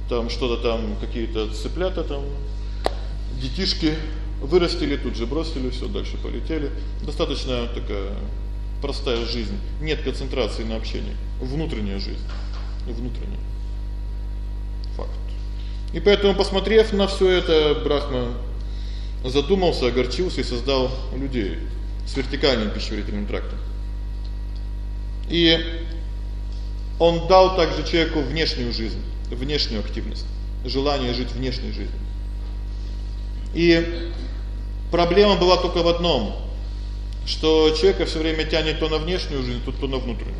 там что-то там, какие-то цыплята там, детишки вырастили, тут же бросили, всё, дальше полетели. Достаточно такая простая жизнь. Нет концентрации на общении, внутренняя жизнь, внутренняя. Факт. И поэтому, посмотрев на всё это, Брахма задумался, огорчился и создал людей с вертикальным пищеварительным трактом. И он дал также человеку внешнюю жизнь, внешнюю активность, желание жить внешней жизнью. И Проблема была только в одном, что человека всё время тянет то на внешнюю жизнь, то то на внутреннюю.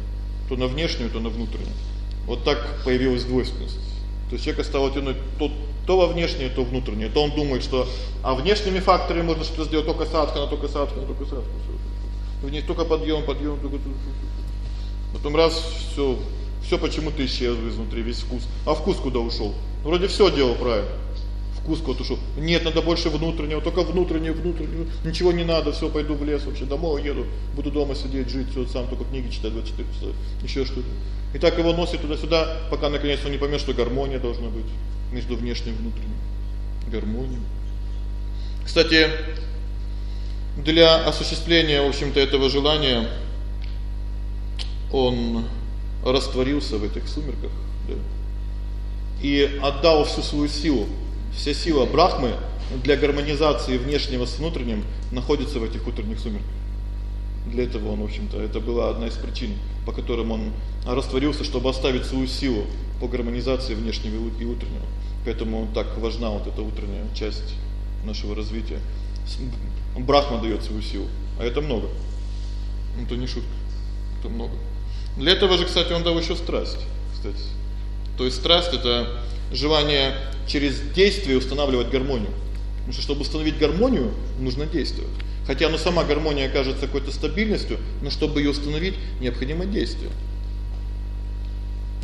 То на внешнюю, то на внутреннюю. Вот так появилась двойственность. То есть человека стало тянуть то то во внешнее, то внутреннее. То он думает, что а внешними факторами можно что-то сделать только садхана, только садхана, только садхана. В ней только подъем, подъем, только Потом раз всё, всё почему-то исчезло изнутри весь вкус. А вкус куда ушёл? Вроде всё делал правильно вкус куда-то ушёл. Нет, надо больше внутреннего, только внутреннее, внутреннее. Ничего не надо, всё, пойду в лес вообще, домой еду, буду дома сидеть, жить, всё сам только книги читать 24 часа, ещё что-то. И так его носит туда-сюда, пока наконец он не поймёт, что гармония должна быть между внешним и внутренним. Гармония. Кстати, для осуществления, в общем-то, этого желания он растворился в этих сумерках, да. И отдал всю свою силу Вся сила Брахмы для гармонизации внешнего с внутренним находится в этих утренних сумерках. Для этого он, в общем-то, это была одна из причин, по которым он растворился, чтобы оставить свою силу по гармонизации внешнего и утреннего. Поэтому так важна вот эта утренняя часть нашего развития. Брахма даёт свою силу, а это много. Это не шутка. Это много. Для этого же, кстати, он дал ещё страсть, кстати. То есть страсть это желание через действие устанавливать гармонию. Потому что чтобы установить гармонию, нужно действовать. Хотя ну сама гармония кажется какой-то стабильностью, но чтобы её установить, необходимо действие.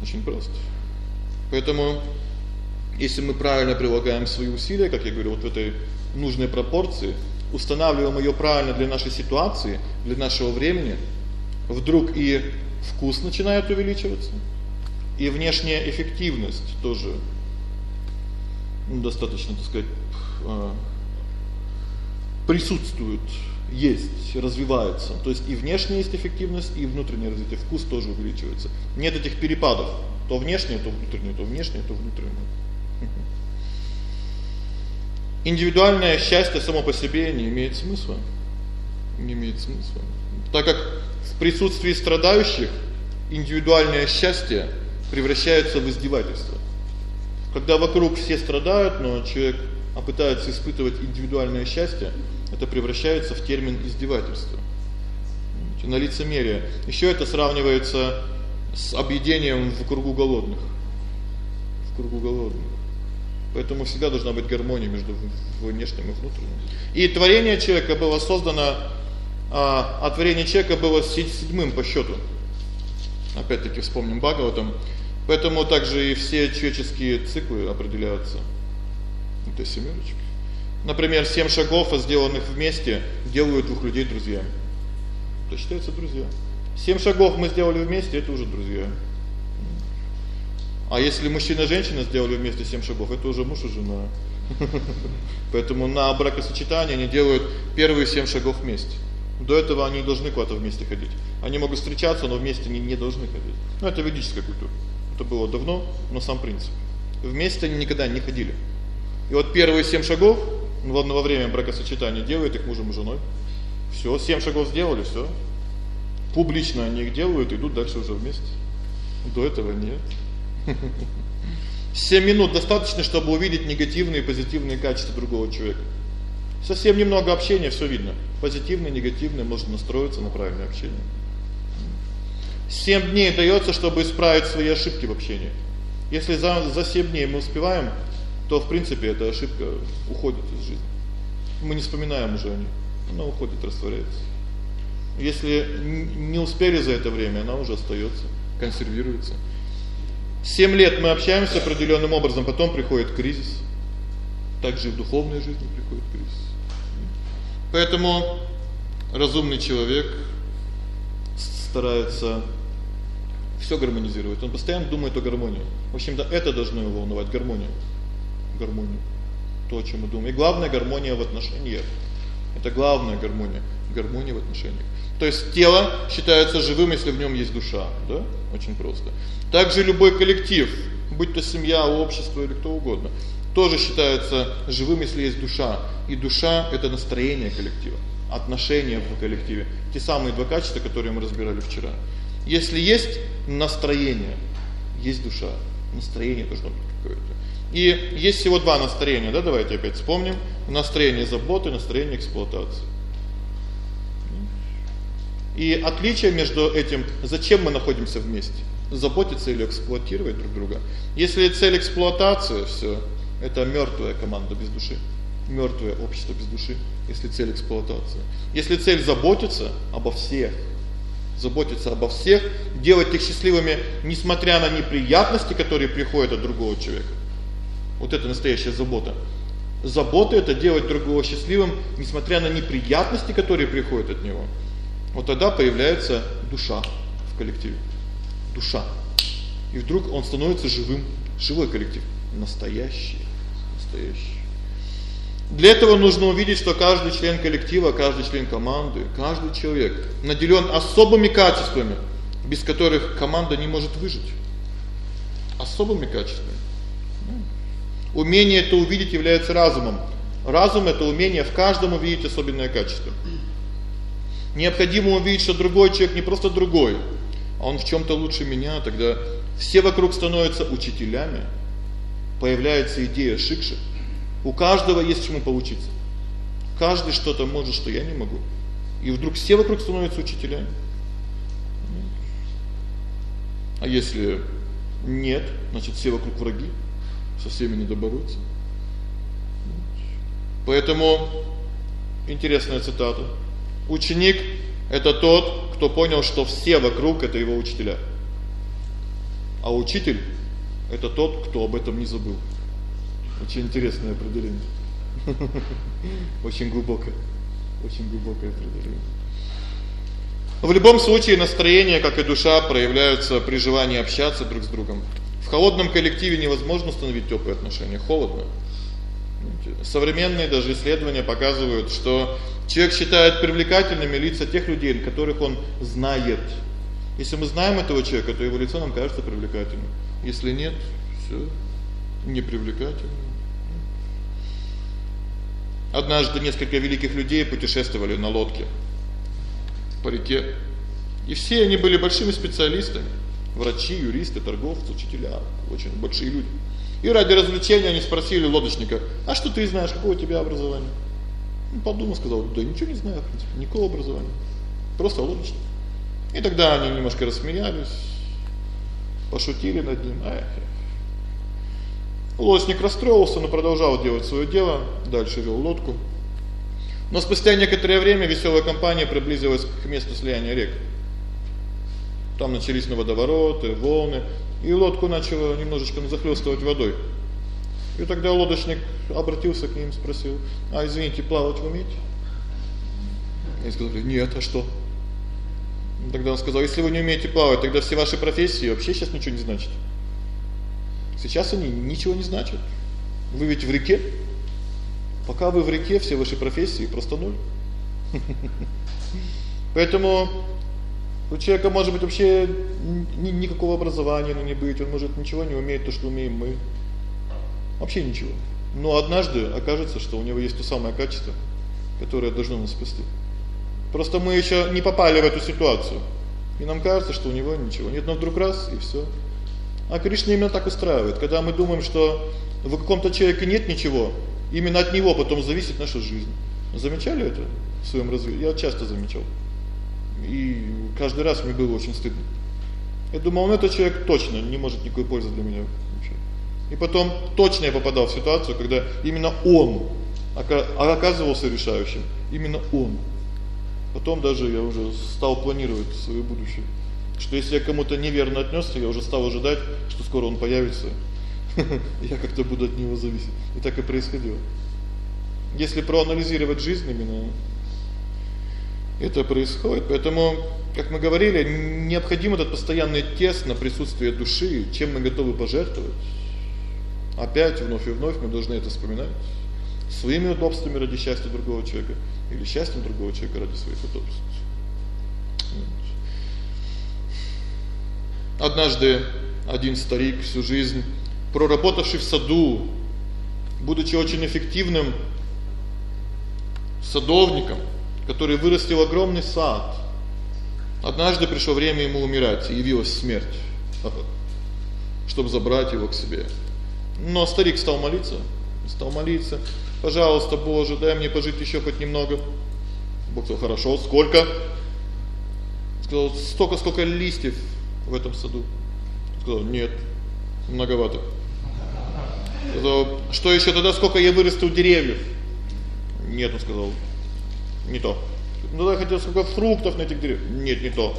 Очень просто. Поэтому Если мы правильно прилагаем свои усилия, как я говорю, вот в этой нужной пропорции, устанавливаем её правильно для нашей ситуации, для нашего времени, вдруг и вкус начинает увеличиваться, и внешняя эффективность тоже ну, достаточно, так сказать, присутствует, есть, развивается. То есть и внешняя есть эффективность, и внутреннее развитие, вкус тоже увеличивается. Нет этих перепадов, то внешнее, то внутреннее, то внешнее, то внутреннее. Индивидуальное счастье само по себе не имеет смысла. Не имеет смысла. Так как в присутствии страдающих индивидуальное счастье превращается в издевательство. Когда вокруг все страдают, но человек пытается испытывать индивидуальное счастье, это превращается в термин издевательства. На лицемерие. Ещё это сравнивается с объедением в кругу голодных. В кругу голодных. Поэтому всегда должна быть гармония между внешним и внутренним. И творение человека было создано а, а творение человека было седьмым по счёту. Опять-таки вспомним Бхагаватам. Поэтому также и все человеческие циклы определяются этой семёрочкой. Например, семь шагов, сделанных вместе, делают двух людей друзьями. Это считается друзья. Семь шагов мы сделали вместе это уже друзья. А если мужчина и женщина сделали вместе семь шагов, это уже муж и жена. (laughs) Поэтому на бракосочетание они делают первые семь шагов вместе. До этого они должны куда-то вместе ходить. Они могут встречаться, но вместе не не должны ходить. Ну это ведическая культура. Это было давно, но сам принцип. Вместе они никогда не ходили. И вот первые семь шагов в одно время бракосочетания делают их мужем и женой. Всё, семь шагов сделали, всё. Публично они их делают, идут дальше уже вместе. До этого нет. 7 минут достаточно, чтобы увидеть негативные и позитивные качества другого человека. Совсем немного общения, всё видно. Позитивное, негативное, можно настроиться на правильное общение. 7 дней даётся, чтобы исправить свои ошибки в общении. Если за за 7 дней мы успеваем, то в принципе эта ошибка уходит из жизни. Мы не вспоминаем уже о ней. Она уходит, растворяется. Если не успели за это время, она уже остаётся, консервируется. 7 лет мы общаемся определённым образом, потом приходит кризис. Также и в духовной жизни приходит кризис. Поэтому разумный человек старается всё гармонизировать. Он постоянно думает о гармонии. В общем-то, это должно его волновать гармония. Гармония. То, о чём мы думаем. И главное гармония в отношениях. Это главная гармония, гармония в отношениях. То есть тело считается живым, если в нём есть душа, да? Очень просто. Также любой коллектив, будь то семья, общество или кто угодно, тоже считается живым, если есть душа. И душа это настроение коллектива, отношения в коллективе. Те самые два качества, которые мы разбирали вчера. Если есть настроение, есть душа. Настроение должно быть какое-то. И есть всего два настроения, да, давайте опять вспомним. Настроение заботы, настроение эксплуатации. И отличие между этим, зачем мы находимся вместе? Заботиться или эксплуатировать друг друга. Если цель эксплуатация, всё, это мёртвая команда без души. Мёртвое общество без души, если цель эксплуатация. Если цель заботиться обо всех, заботиться обо всех, делать их счастливыми, несмотря на неприятности, которые приходят от другого человека. Вот это настоящая забота. Забота это делать другого счастливым, несмотря на неприятности, которые приходят от него. Вот тогда появляется душа в коллективе. Душа. И вдруг он становится живым, живой коллектив, настоящий, настоящий. Для этого нужно увидеть, что каждый член коллектива, каждый член команды, каждый человек наделён особыми качествами, без которых команда не может выжить. Особыми качествами. Умение это увидеть является разумом. Разум это умение в каждом увидеть особенное качество. Необходимо увидеть, что другой человек не просто другой, а он в чём-то лучше меня, тогда все вокруг становятся учителями. Появляется идея шикши. У каждого есть чему поучиться. Каждый что-то может, что я не могу. И вдруг все вокруг становятся учителями. А если нет, значит все вокруг враги со всеми не доборотся. Поэтому интересная цитата. Ученик это тот, кто понял, что все вокруг это его учителя. А учитель это тот, кто об этом не забыл. Очень интересное определение. (laughs) Очень глубокое. Очень глубокое определение. В любом случае настроение, как и душа, проявляются при желании общаться друг с другом. В холодном коллективе невозможно установить тёплые отношения, холодно. Современные даже исследования показывают, что человек считает привлекательными лица тех людей, которых он знает. Если мы знаем этого человека, то его лицо нам кажется привлекательным. Если нет, всё непривлекательно. Однажды несколько великих людей путешествовали на лодке по реке. И все они были большими специалистами: врачи, юристы, торговцы, учителя, очень большие люди. И ради развлечения они спросили лодочника: "А что ты знаешь, какое у тебя образование?" Он подумал, сказал: "Да ничего не знаю, в принципе, никакого образования. Просто лодочник". И тогда они немножко рассмеялись, пошутили над ним. Эх. Лодочник расстроился, но продолжал делать своё дело, дальше вёл лодку. Но спустя некоторое время весёлая компания приблизилась к месту слияния рек. Там начались на водовороты, волны, и лодку начало немножечко захлёстывать водой. И тогда лодочник обратился к ним, спросил: "А извините, плавать умеете?" Они сказали: "Нет, а что?" Тогда он сказал: "Если вы не умеете плавать, тогда все ваши профессии вообще сейчас ничего не значат. Сейчас они ничего не значат. Вы ведь в реке. Пока вы в реке, все ваши профессии просто ноль. (laughs) Поэтому у человека может быть вообще ни никакого образования, ну не быть, он может ничего не уметь то, что умеем мы. Вообще ничего. Но однажды окажется, что у него есть то самое качество, которое должно нас спасти. Просто мы ещё не попали в эту ситуацию. И нам кажется, что у него ничего нет, но вдруг раз и всё. А Кришна именно так устраивает. Когда мы думаем, что в каком-то человеке нет ничего, именно от него потом зависит наша жизнь. Замечали это в своём развитии? Я часто замечал. И каждый раз мне было очень стыдно. Я думал, ну этот человек точно не может никакой пользы для меня вообще. И потом точно я попадал в ситуацию, когда именно он оказывался решающим. Именно он. Потом даже я уже стал планировать своё будущее. Что если я кому-то неверно отнёсся, я уже стал ожидать, что скоро он появится. (laughs) Я как-то буду от него зависеть. И так и происходило. Если проанализировать жизнь именно это происходит. Поэтому, как мы говорили, необходим этот постоянный тест на присутствие души, чем мы готовы пожертвовать. Опять вновь и вновь мы должны это вспоминать своими удобствами ради счастья другого человека или счастьем другого человека ради своих удобств. Однажды один старик всю жизнь проработавший в саду, будучи очень эффективным садовником, который вырастил огромный сад. Однажды пришло время ему умирать, и явилась смерть, чтобы забрать его к себе. Но старик стал молиться, стал молиться: "Пожалуйста, Боже, дай мне пожить ещё хоть немного". Бог сказал: "Хорошо, сколько?" Сказал: "Столько, сколько листьев в этом саду". Сказал: "Нет, многовато". Сказал: "Что ещё тогда сколько я вырастил деревьев?" "Нет", он сказал. "Не то". "Ну да, хотел сколько фруктов на этих деревьях?" "Нет, не то".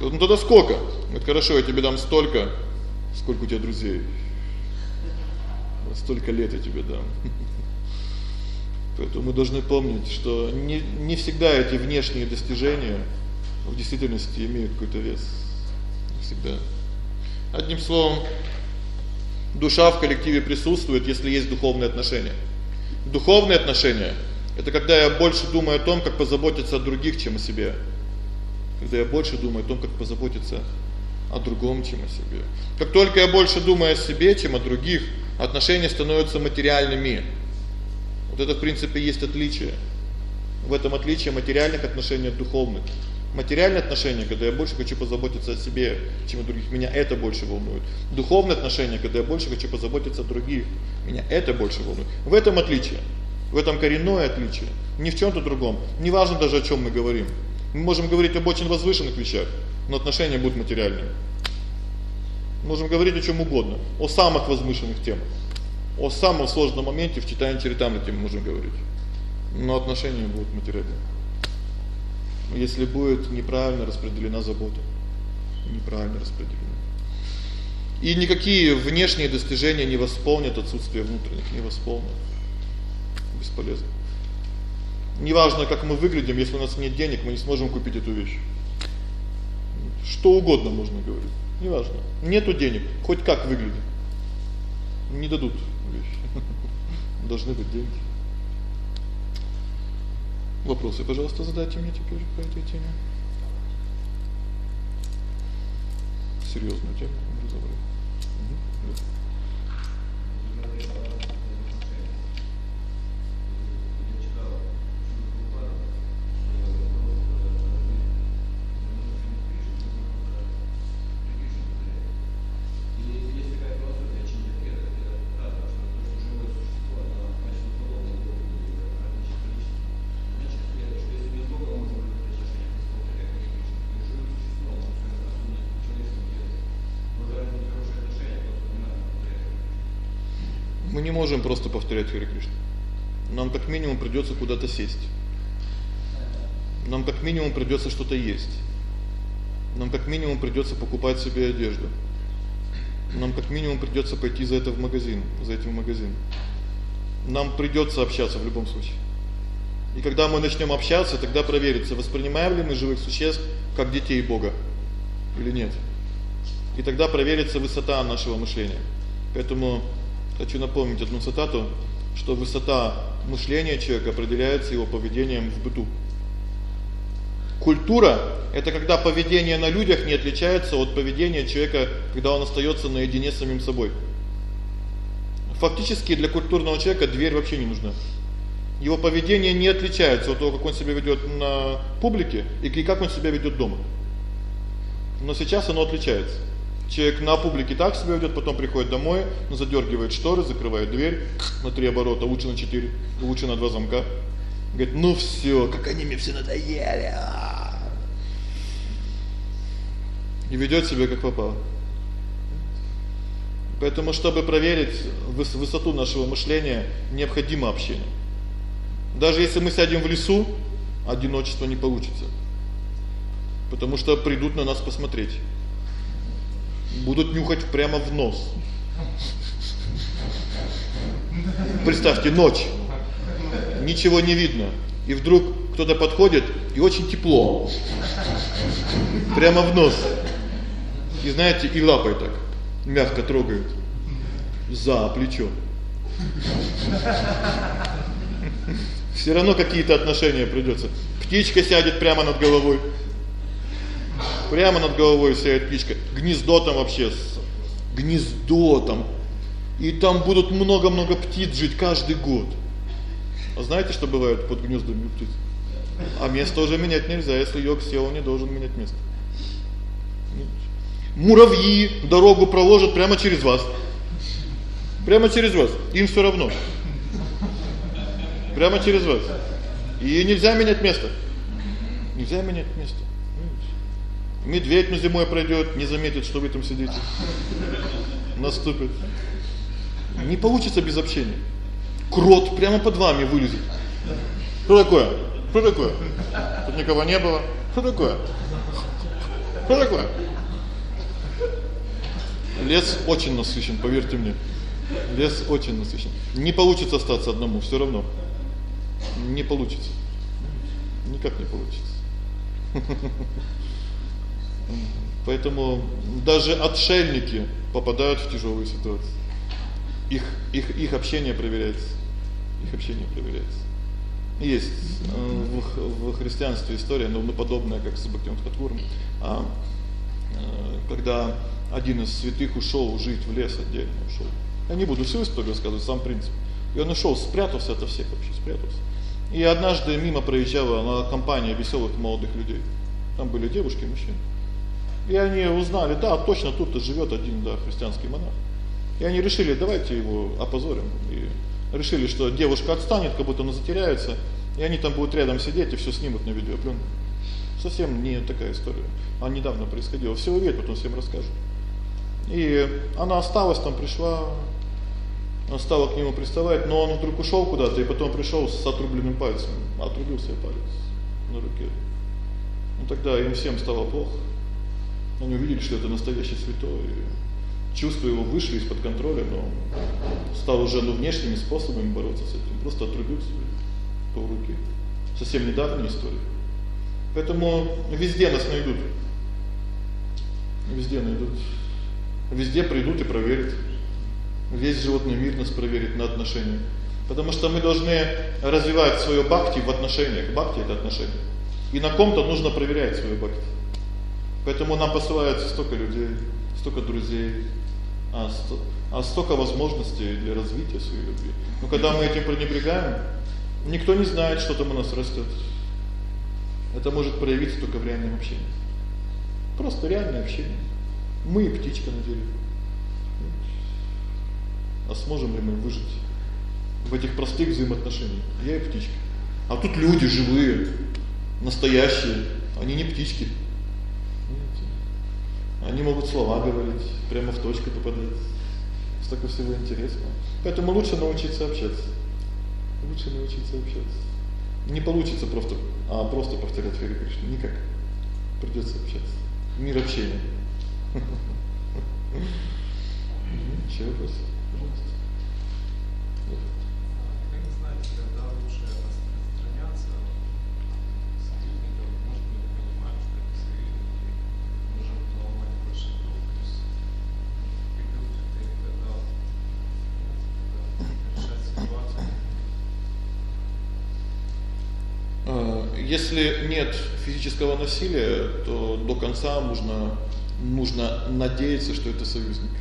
"Ну тогда сколько?" "Вот хорошо, я тебе дам столько, сколько у тебя друзей". "Столько лет я тебе дам". (laughs) Поэтому мы должны помнить, что не не всегда эти внешние достижения в действительности имеют какой-то вес. Не всегда. Одним словом, душа в коллективе присутствует, если есть духовные отношения. Духовные отношения это когда я больше думаю о том, как позаботиться о других, чем о себе. Когда я больше думаю о том, как позаботиться о другом, чем о себе. Как только я больше думаю о себе, чем о других, отношения становятся материальными. Вот это в принципе есть отличие. В этом отличие материальных отношений от духовных. Материальные отношения, когда я больше хочу позаботиться о себе, чем о других, меня это больше волнует. Духовные отношения, когда я больше хочу позаботиться о других, меня это больше волнует. В этом отличие. В этом коренное отличие. Ни в чём-то другом. Неважно даже о чём мы говорим. Мы можем говорить об очень возвышенных вещах, но отношения будут материальными. Можем говорить о чём угодно, о самых возвышенных темах. О самом сложном моменте в читании Чаритамрити мы можем говорить. Но отношения будут материальными если будет неправильно распределена забота. Неправильно распределена. И никакие внешние достижения не восполнят отсутствие внутренних, не восполнят. Бесполезно. Неважно, как мы выглядим, если у нас нет денег, мы не сможем купить эту вещь. Что угодно можно говорить. Неважно. Нету денег, хоть как выглядим. Не дадут вещь. (laughs) Должны быть деньги. Вопросы, пожалуйста, задайте мне теперь по этой теме. Серьёзную тему разобрали. Мы можем просто повторять Харе Кришна. Нам как минимум придётся куда-то сесть. Нам как минимум придётся что-то есть. Нам как минимум придётся покупать себе одежду. Нам как минимум придётся пойти за это в магазин, за этим в магазин. Нам придётся общаться в любом случае. И когда мы начнём общаться, тогда проверится, воспринимаем ли мы живых существ как детей Бога или нет. И тогда проверится высота нашего мышления. Поэтому Хочу напомнить одну цитату, что высота мышления человека определяется его поведением в быту. Культура это когда поведение на людях не отличается от поведения человека, когда он остаётся наедине с самим собой. Фактически для культурного человека дверь вообще не нужна. Его поведение не отличается от того, как он себя ведёт на публике и как он себя ведёт дома. Но сейчас оно отличается. Человек на публике так себя ведёт, потом приходит домой, ну задёргивает шторы, закрывает дверь на три оборота, лучше на четыре, лучше на два замка. Говорит: "Ну всё, как они мне все надоели". И ведёт себя как попало. Поэтому чтобы проверить высоту нашего мышления, необходимо общение. Даже если мы сядем в лесу, одиночество не получится. Потому что придут на нас посмотреть будут нюхать прямо в нос. Представьте, ночь. Ничего не видно. И вдруг кто-то подходит, и очень тепло. Прямо в нос. И знаете, и лапой так мягко трогает за плечо. Всё равно какие-то отношения придётся. Птичка сядет прямо над головой. Прямо над головой сядет птичка. Гнездо там вообще гнездо там. И там будут много-много птиц жить каждый год. А знаете, что бывает под гнездами птиц? А место уже менять нельзя, если йог сел, он не должен менять место. Муравьи дорогу проложат прямо через вас. Прямо через вас. Им всё равно. Прямо через вас. И нельзя менять место. Нельзя менять место. Медведь на зимой пройдёт, не заметит, что вы там сидите. Наступит. Не получится без общения. Крот прямо под вами вылезет. Что такое? Что такое? Тут никого не было. Что такое? Что такое? Лес очень насыщен, поверьте мне. Лес очень насыщен. Не получится остаться одному, всё равно. Не получится. Никак не получится. (laughs) Поэтому даже отшельники попадают в тяжёлые ситуации. Их их их общение проверяется. Их общение проверяется. Есть э, в в христианстве история, но ну, подобная, как с Бхактивом Тхакуром, а э, когда один из святых ушёл жить в лес отдельно ушёл. Я не буду всю историю рассказывать, сам принцип. И он ушёл, спрятался от всех вообще, спрятался. И однажды мимо проезжала компания весёлых молодых людей. Там были девушки мужчины. И они узнали, да, точно тут живёт один, да, христианский монах. И они решили, давайте его опозорим. И решили, что девушка отстанет, как будто она затеряется, и они там будут рядом сидеть и всё снимут на видеопленку. Совсем не такая история. А недавно происходило. Все увидят, потом всем расскажу. И она осталась там, пришла, стала к нему приставать, но он вдруг ушёл куда-то и потом пришёл с отрубленным пальцем, отрубил себе палец на руке. Ну тогда им всем стало плохо. Они увидели, что это настоящий святой. чувства его вышли из-под контроля, но стал уже ну внешними способами бороться с этим, просто отрубил себе по руке. Совсем недавняя история. Поэтому везде нас найдут. Везде найдут. Везде придут и проверят. Весь животный мир нас проверит на отношения. Потому что мы должны развивать своё бхакти в отношениях. Бхакти это отношения. И на ком-то нужно проверять своё бхакти. Поэтому нам посылается столько людей, столько друзей, а, а столько возможностей для развития своей любви. Но когда мы этим пренебрегаем, никто не знает, что там у нас растёт. Это может проявиться только в реальном общении. Просто реальное общение. Мы птичка на дереве. А сможем ли мы выжить в этих простых взаимоотношениях? Я и птичка. А тут люди живые, настоящие, они не птички. Они могут слова говорить, прямо в точку попадать. Столько всего интересного. Поэтому лучше научиться общаться. Лучше научиться общаться. Не получится просто, а просто повторять Хари Кришна никак. Придётся общаться. Мир общения. (laughs) Еще вопрос? Пожалуйста. Если нет физического насилия, то до конца нужно нужно надеяться, что это союзник.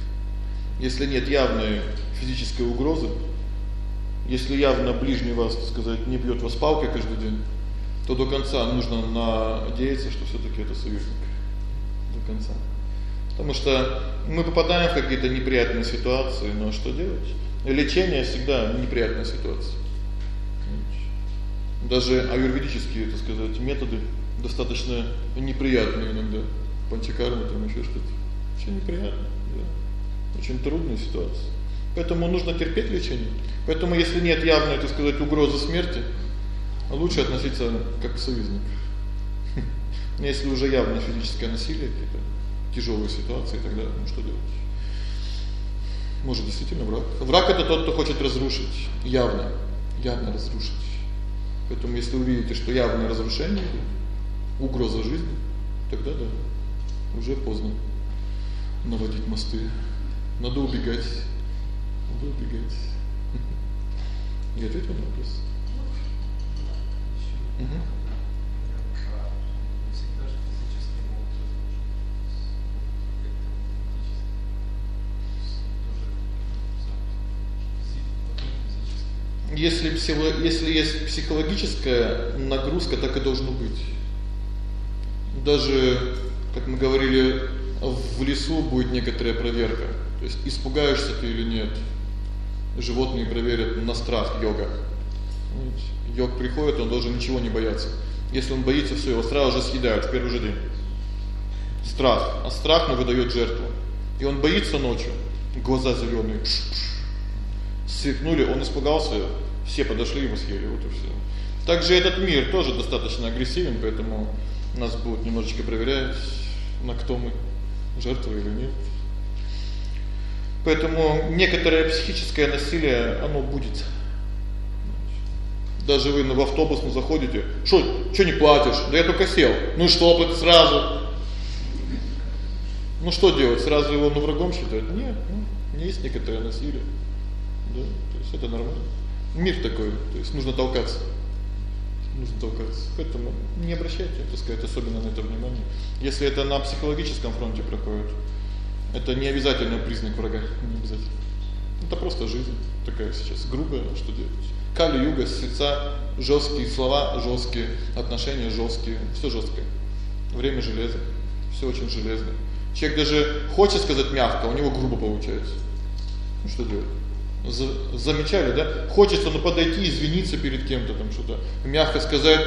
Если нет явной физической угрозы, если явно ближний вас, так сказать, не бьёт вас палкой каждый день, то до конца нужно надеяться, что всё-таки это союзник. До конца. Потому что мы попадаем в какие-то неприятные ситуации, но что делать? Лечение всегда неприятная ситуация. Даже аюрведические, так сказать, методы достаточно неприятные иногда. Панчакарма там ещё что-то. Очень неприятно, да. Очень трудная ситуация. Поэтому нужно терпеть лечение. Поэтому если нет явной, так сказать, угрозы смерти, лучше относиться как к союзнику. (laughs) Но если уже явное физическое насилие, какие-то тяжёлые ситуации, тогда ну что делать? Может, действительно враг. Враг это тот, кто хочет разрушить, явно, явно разрушить. Поэтому если увидите, что явное разрушение, угроза жизни, тогда да, уже поздно наводить мосты. Надо убегать. Надо убегать. Я ответил на вопрос. Угу. Если если есть психологическая нагрузка, так и должно быть. Даже, как мы говорили, в лесу будет некоторая проверка. То есть испугаешься ты или нет. Животные проверят на страх йога. Йог приходит, он должен ничего не бояться. Если он боится, всё, его сразу же съедают в первый же день. Страх, а страх не выдаёт жертву. И он боится ночью. Глаза зелёные сверкнули, он испугался, все подошли его съели, вот и всё. Также этот мир тоже достаточно агрессивен, поэтому нас будут немножечко проверять, на кто мы жертвы или нет. Поэтому некоторое психическое насилие, оно будет. Даже вы в автобус ну заходите, что, что не платишь? Да я только сел. Ну и что, ты сразу? Ну что делать? Сразу его ну врагом считать? Нет, ну, есть некоторое насилие. Да, то есть это нормально. Мир такой, то есть нужно толкаться. Нужно толкаться. Поэтому не обращайте, так сказать, особенно на это внимание. Если это на психологическом фронте проходит, это не обязательно признак врага, не обязательно. Это просто жизнь такая сейчас грубая, что делать? Кали-юга, сердца, жёсткие слова, жёсткие отношения, жёсткие, всё жёсткое. Время железо, всё очень железно. Человек даже хочет сказать мягко, у него грубо получается. Ну что делать? Замечали, да? Хочется ну подойти, извиниться перед кем-то там что-то, мягко сказать,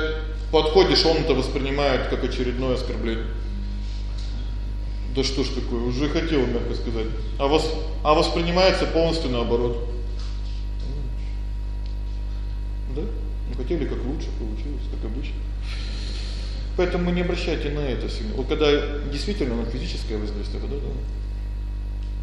подходишь, он это воспринимает как очередное оскорбление. Да что ж такое, уже хотел мягко сказать. А вас а воспринимается полностью наоборот. Да? Ну хотели как лучше получилось, как обычно. Поэтому не обращайте на это сильно. Вот когда действительно на физическое воздействие, да, да.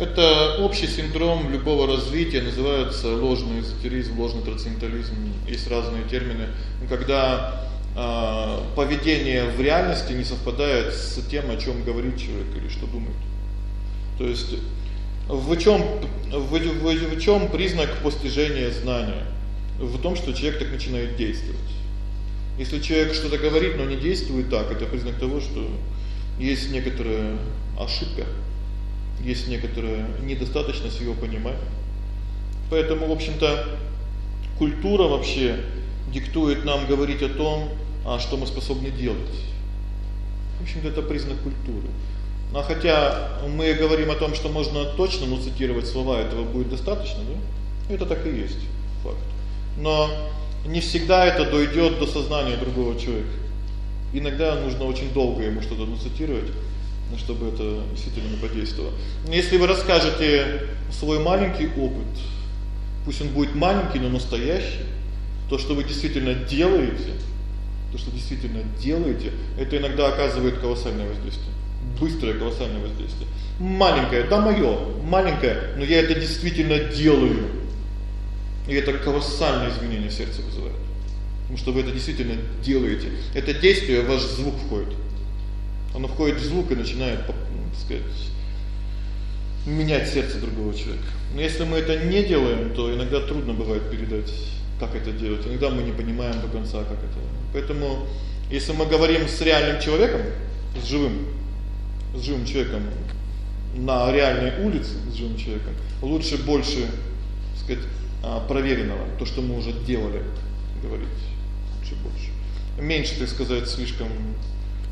Это общий синдром любого развития, называется ложный эзотеризм, ложный трансцендентализм. Есть разные термины, когда э поведение в реальности не совпадает с тем, о чём говорит человек или что думает. То есть в чём в, в, в чём признак постижения знания? В том, что человек так начинает действовать. Если человек что-то говорит, но не действует так, это признак того, что есть некоторая ошибка, есть некоторая недостаточность его понимания. Поэтому, в общем-то, культура вообще диктует нам говорить о том, а что мы способны делать. В общем-то, это признак культуры. Но хотя мы говорим о том, что можно точно ну цитировать слова, этого будет достаточно, да? Это так и есть факт. Но не всегда это дойдёт до сознания другого человека. Иногда нужно очень долго ему что-то нацитировать, чтобы это действительно подействовало. Если вы расскажете свой маленький опыт, пусть он будет маленький, но настоящий, то, что вы действительно делаете, то, что действительно делаете, это иногда оказывает колоссальное воздействие. Быстрое колоссальное воздействие. Маленькое, да моё, маленькое, но я это действительно делаю. И это колоссальное изменение в сердце вызывает. Потому что вы это действительно делаете. Это действие в ваш звук входит. Оно входит в звук и начинает, так сказать, менять сердце другого человека. Но если мы это не делаем, то иногда трудно бывает передать, как это делать. Иногда мы не понимаем до конца, как это. Поэтому если мы говорим с реальным человеком, с живым, с живым человеком на реальной улице, с живым человеком, лучше больше, так сказать, а, проверенного, то, что мы уже делали, говорить чуть больше. Меньше, так сказать, слишком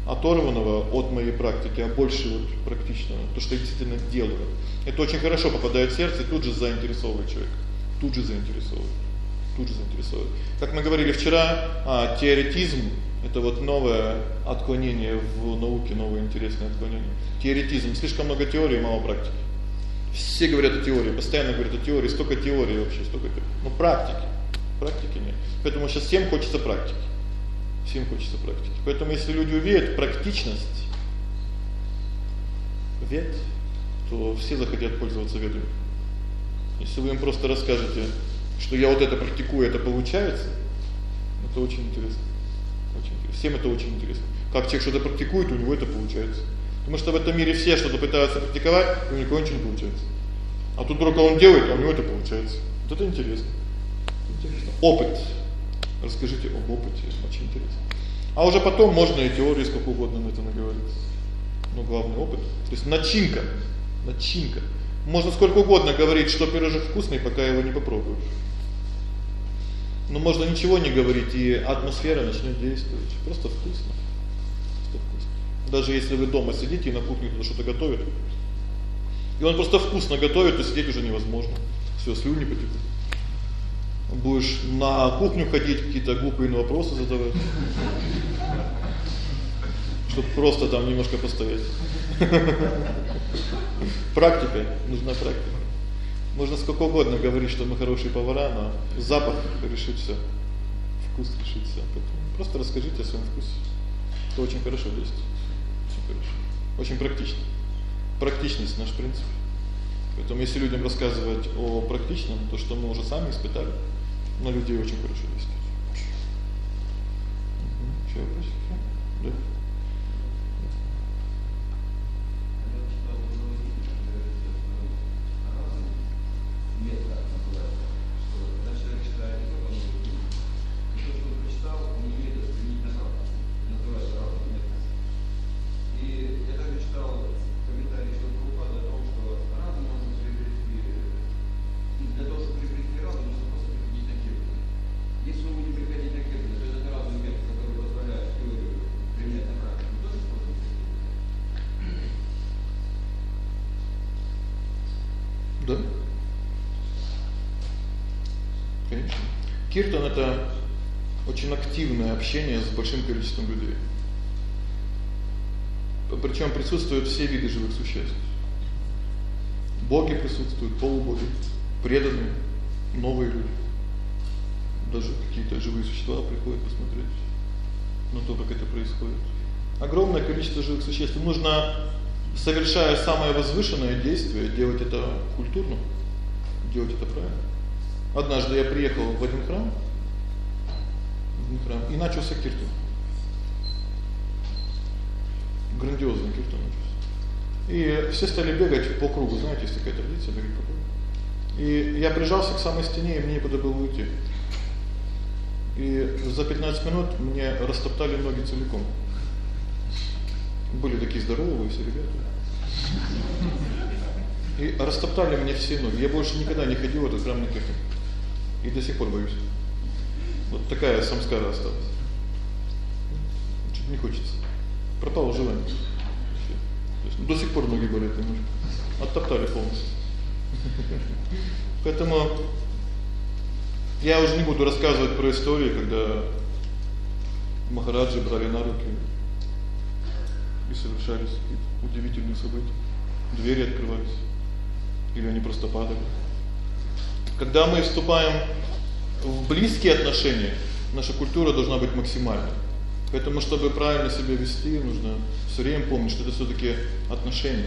оторванного от моей практики, а больше вот практичного, то, что я действительно делаю. Это очень хорошо попадает в сердце и тут же заинтересовывает человека. Тут же заинтересовывает. Тут же заинтересовывает. Как мы говорили вчера, а теоретизм это вот новое отклонение в науке, новое интересное отклонение. Теоретизм слишком много теории, мало практики. Все говорят о теории, постоянно говорят о теории, столько теории вообще, столько. Но практики, практики нет. Поэтому сейчас всем хочется практики. Всем хочется практики. Поэтому если люди увидят практичность, ведь то все захотят пользоваться ведом. Если вы им просто расскажете, что я вот это практикую, это получается, это очень интересно. Очень интересно. Всем это очень интересно. Как человек что-то практикует, у него это получается. Потому что в этом мире все что-то пытаются практиковать, у него ничего не получается. А тут вдруг он делает, а у него это получается. Вот это интересно. Интересно. Опыт. Расскажите об опыте, очень интересно. А уже потом можно и теории сколько угодно на это наговорить. Но главный опыт, то есть начинка, начинка. Можно сколько угодно говорить, что пирожок вкусный, пока его не попробуешь. Но можно ничего не говорить, и атмосфера начнёт действовать. Просто вкусно даже если вы дома сидите и на кухне кто-то что-то готовит, и он просто вкусно готовит, то сидеть уже невозможно. Всё, слюни потекут. Будешь на кухню ходить, какие-то глупые вопросы задавать. Чтоб просто там немножко постоять. Практика, нужна практика. Можно сколько угодно говорить, что мы хорошие повара, но запах решит всё. Вкус решит всё. Просто расскажите о своём вкусе. Это очень хорошо действует хорошо. Очень практично. Практичность наш принцип. Поэтому если людям рассказывать о практичном, то что мы уже сами испытали, на людей очень хорошо действует. Угу. Ещё вопросы? Да. Киртан это очень активное общение с большим количеством людей. Причём присутствуют все виды живых существ. Боги присутствуют, полубоги, преданные, новые люди. Даже какие-то живые существа приходят посмотреть на то, как это происходит. Огромное количество живых существ. нужно совершая самое возвышенное действие, делать это культурно, делать это правильно. Однажды я приехал в один храм, в один храм и начался киртан. Грандиозный киртан начался. И все стали бегать по кругу, знаете, есть такая традиция бегать по кругу. И я прижался к самой стене, и мне некуда было уйти. И за 15 минут мне растоптали ноги целиком. Были такие здоровые все ребята. И растоптали мне все ноги. Я больше никогда не ходил в этот храм на И до сих пор боюсь. Вот такая самскара осталась. Чуть не хочется. Пропало желание. То есть до сих пор ноги болят немножко. Оттоптали полностью. Поэтому я уже не буду рассказывать про истории, когда махараджи брали на руки и совершались удивительные события. Двери открывались или они просто падали. Когда мы вступаем в близкие отношения, наша культура должна быть максимальной. Поэтому чтобы правильно себя вести, нужно всё время помнить, что это всё-таки отношения.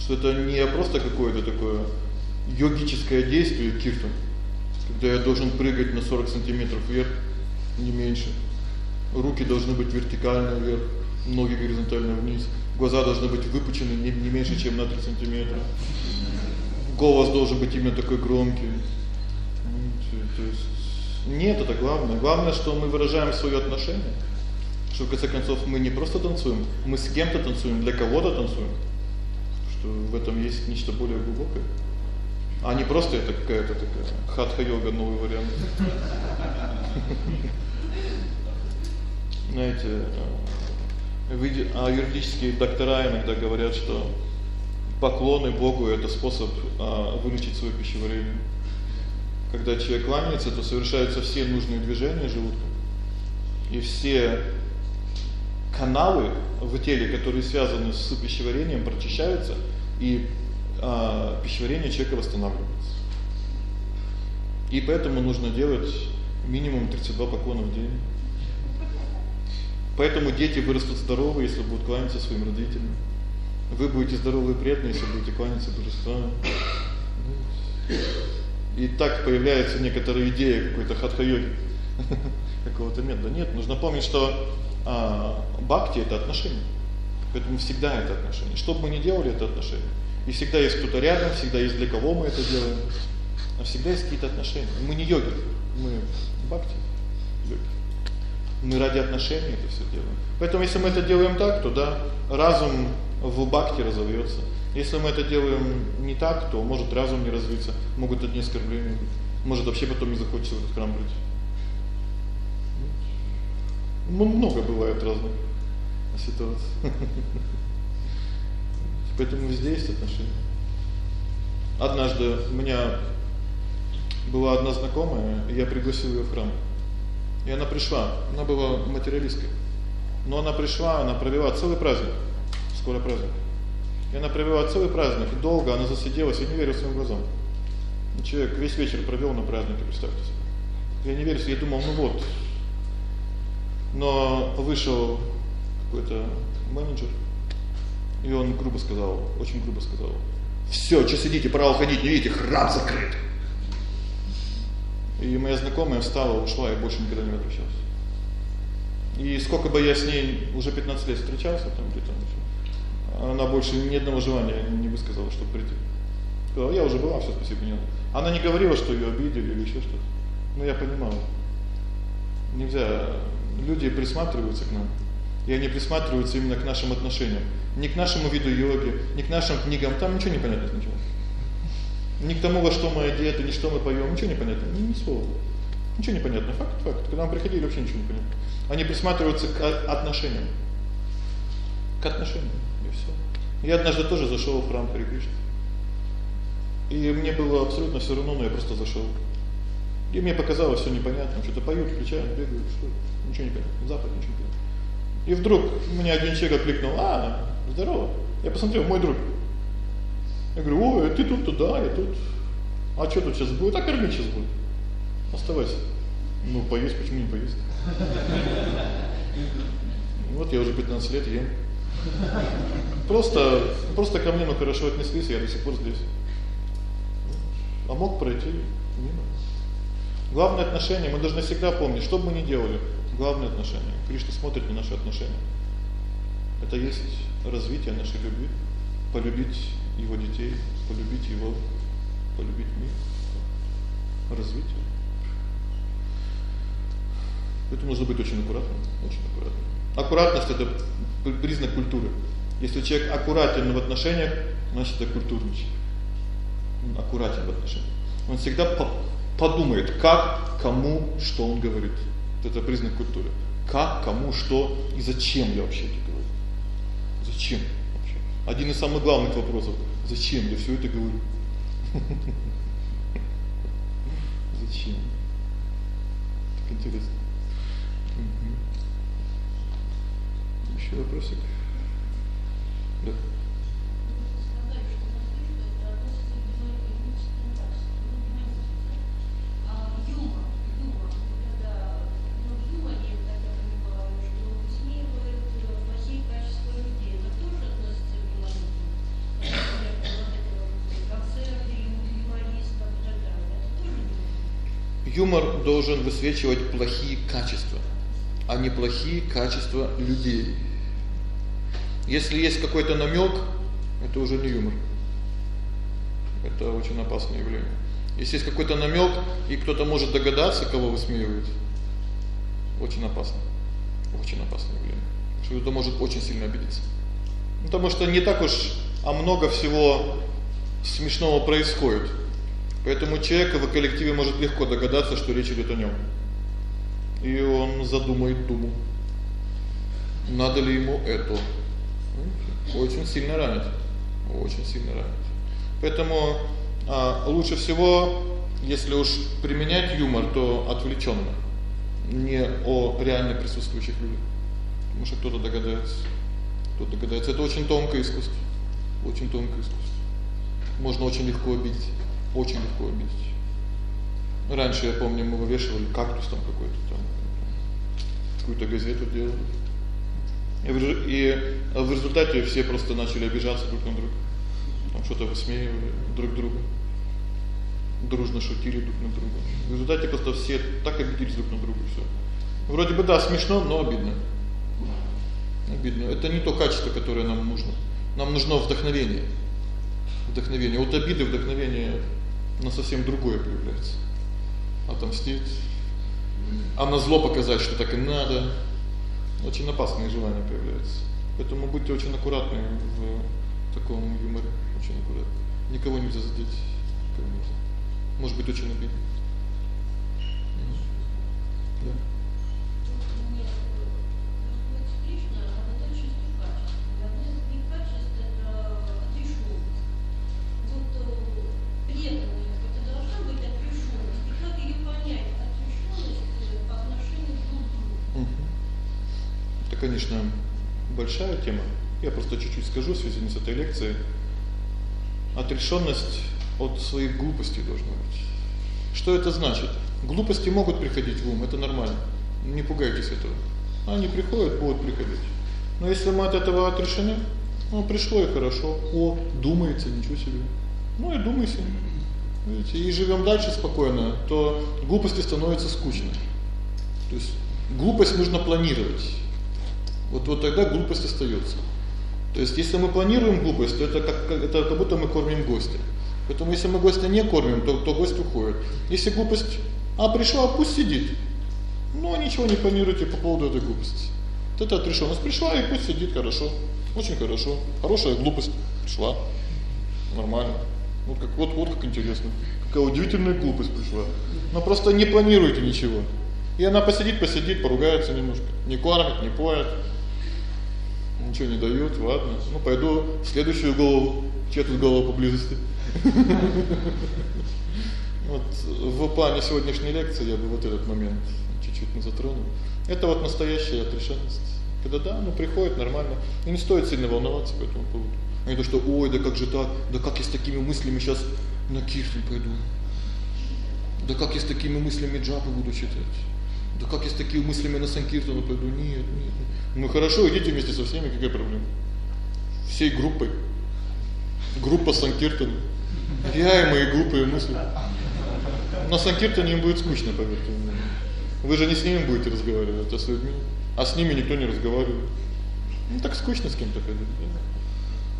Что это не просто какое-то такое йогическое действие киртан, когда я должен прыгать на 40 сантиметров вверх, не меньше. Руки должны быть вертикально вверх, ноги горизонтально вниз. Глаза должны быть выпучены не, не меньше, чем на 3 сантиметра. Голос должен быть именно такой громкий. То есть нет, это главное. Главное, что мы выражаем своё отношение. Что в конце концов мы не просто танцуем, мы с кем-то танцуем, для кого-то танцуем. Что в этом есть нечто более глубокое. А не просто это какая-то такая хатха-йога новый вариант. Знаете, а юридические доктора иногда говорят, что поклоны Богу это способ а, вылечить своё пищеварение. Когда человек кланяется, то совершаются все нужные движения желудка. И все каналы в теле, которые связаны с пищеварением, прочищаются, и а пищеварение человека восстанавливается. И поэтому нужно делать минимум 32 поклона в день. Поэтому дети вырастут здоровые, если будут кланяться своим родителям. Вы будете здоровы и приятны, если будете кланяться божествам. И так появляется некоторая идея какой-то хатха-йоги. (laughs) Какого-то метода. Нет, нужно помнить, что а бхакти это отношения. Поэтому всегда это отношения. Что бы мы ни делали, это отношения. И всегда есть кто-то рядом, всегда есть для кого мы это делаем. А всегда есть какие-то отношения. Мы не йоги, мы бхакти. Йоги. Мы ради отношений это всё делаем. Поэтому если мы это делаем так, то да, разум в бхакти разовьётся. Если мы это делаем не так, то может разум не развиться, могут одни оскорбления быть. Может вообще потом не захочется в этот храм прийти. Ну много бывает разных ситуаций. (laughs) Поэтому везде есть отношения. Однажды у меня была одна знакомая, я пригласил её в храм. И она пришла. Она была материалисткой. Но она пришла, она провела целый праздник. Скоро праздник. И она провела целый праздник, и долго она засиделась, и не верила своим глазам. Человек весь вечер провёл на празднике, представьте себе. Я не верю, я думал, ну вот. Но вышел какой-то менеджер и он грубо сказал, очень грубо сказал: "Всё, что сидите, пора уходить, не видите, храм закрыт". И моя знакомая встала, ушла и больше никогда не возвращалась. И сколько бы я с ней уже 15 лет встречался там где-то, она больше ни одного желания не высказала, чтобы прийти. Сказала: "Я уже была, всё, спасибо, нет". Она не говорила, что её обидели или ещё что-то. Но я понимал. Нельзя люди присматриваются к нам. И они присматриваются именно к нашим отношениям ни к нашему виду йоги, ни к нашим книгам, там ничего не понятно сначала. Ни к тому, во что мы одеты, ни что мы поём, ничего не понятно, ни, ни слова. Ничего не понятно, факт, факт. Когда мы приходили, вообще ничего не понятно. Они присматриваются к отношениям. К отношениям, и всё. Я однажды тоже зашёл в храм Хари Кришны. И мне было абсолютно всё равно, но я просто зашёл. И мне показалось всё непонятно, что-то поют, кричат, бегают, что ничего не понятно. Запад ничего не понятно. И вдруг меня один человек окликнул: "А, здорово". Я посмотрел, мой друг. Я говорю: "Ой, ты тут-то, да, я тут. А что тут сейчас будет? А кормить сейчас будет. Оставайся". Ну, поесть, почему не поесть? (laughs) Вот я уже 15 лет ем. Просто просто ко мне ну хорошо отнеслись, я до сих пор здесь. А мог пройти мимо. Главное отношение, мы должны всегда помнить, что бы мы ни делали, главное отношение. Кришна смотрит на наши отношения. Это есть развитие нашей любви, полюбить его детей, полюбить его, полюбить мир. Развитие. Поэтому нужно быть очень аккуратным, очень аккуратным. Аккуратность это признак культуры. Если человек аккуратен в отношениях, значит это культурный Он аккуратен в отношениях. Он всегда подумает, как, кому, что он говорит. Это признак культуры. Как, кому, что и зачем я вообще это говорю? Зачем вообще? Один из самых главных вопросов. Зачем я всё это говорю? (laughs) Зачем? Так интересно. Ещё вопросик? Да. Юмор должен высвечивать плохие качества, а не плохие качества людей. Если есть какой-то намёк, это уже не юмор. Это очень опасное явление. Если есть какой-то намёк, и кто-то может догадаться, кого высмеивают, очень опасно. Очень опасное явление. Что это может очень сильно обидеться. Потому что не так уж, а много всего смешного происходит. Поэтому человек в коллективе может легко догадаться, что речь идет о нём. И он задумает думу. Надо ли ему это? Очень сильно ранит. Очень сильно ранит. Поэтому а лучше всего, если уж применять юмор, то отвлечённо, не о реально присутствующих людях. Потому что кто-то догадается. Кто-то догадается. Это очень тонкое искусство. Очень тонкое искусство. Можно очень легко обидеть очень легко обидеть. Раньше я помню, мы вывешивали кактус там какой-то там какую-то газету делали. И в, и в результате все просто начали обижаться друг на друга. Там что-то высмеивали друг друга. Дружно шутили друг на друга. В результате просто все так обиделись друг на друга всё. Вроде бы да, смешно, но обидно. Обидно. Это не то качество, которое нам нужно. Нам нужно вдохновение. Вдохновение. Вот обиды, вдохновение на совсем другое появляется. Отомстить, а на зло показать, что так и надо. Очень опасные желания появляются. Поэтому будьте очень аккуратны в таком юморе, очень аккуратны. Никого нельзя задеть, нельзя. Может быть очень обидно. Да. Конечно, большая тема. Я просто чуть-чуть скажу в связи с этой лекцией. Отрешённость от своих глупостей должна быть. Что это значит? Глупости могут приходить в ум, это нормально. Не пугайтесь этого. Они приходят, будут приходить. Но если мы от этого отрешены, ну пришло и хорошо. О, думается, ничего себе. Ну и думайся. Видите, и живём дальше спокойно, то глупости становятся скучными. То есть глупость нужно планировать. Вот вот тогда глупость остаётся. То есть если мы планируем глупость, то это как это как будто мы кормим гостя. Поэтому если мы гостя не кормим, то то гость уходит. Если глупость, а пришла, пусть сидит. Ну, ничего не планируйте по поводу этой глупости. Вот это отрешённость пришла и пусть сидит хорошо. Очень хорошо. Хорошая глупость пришла. Нормально. Вот как вот вот как интересно. Какая удивительная глупость пришла. Но просто не планируйте ничего. И она посидит, посидит, поругается немножко. Не кормит, не поет ничего не дают, ладно. Ну пойду в следующую голову. Чья тут голова поблизости? Вот в плане сегодняшней лекции я бы вот этот момент чуть-чуть не затронул. Это вот настоящая отрешенность. Когда да, ну приходит нормально. И не стоит сильно волноваться по этому поводу. А не то что: "Ой, да как же так? Да как я с такими мыслями сейчас на киртан пойду? Да как я с такими мыслями джапы буду читать? Да как я с такими мыслями на санкиртану пойду? Нет, нет. Ну хорошо, идите вместе со всеми, какая проблема? Всей группой. Группа санкиртан. Я и мои глупые мысли. На санкиртане им будет скучно, поверьте мне. Вы же не с ними будете разговаривать, а с людьми. А с ними никто не разговаривает. Ну так скучно с кем-то ходить.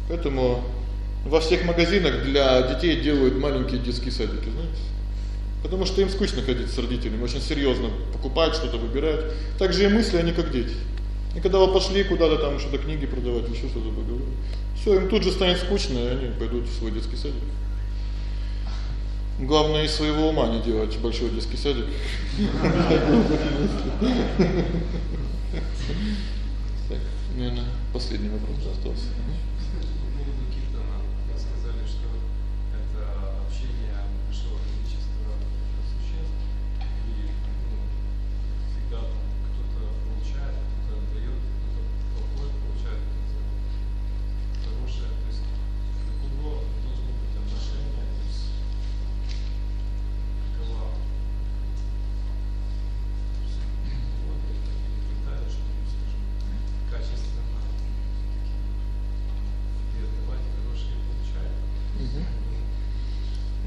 Поэтому во всех магазинах для детей делают маленькие детские садики, знаете? Потому что им скучно ходить с родителями, очень серьёзно покупать, что-то выбирать. Так же и мысли они как дети. И когда вы пошли куда-то там что-то книги продавать, ещё что-то поговорить. Всё, им тут же станет скучно, и они пойдут в свой детский садик. Главное из своего ума не делать большой детский садик. Так, наверное, последний вопрос остался.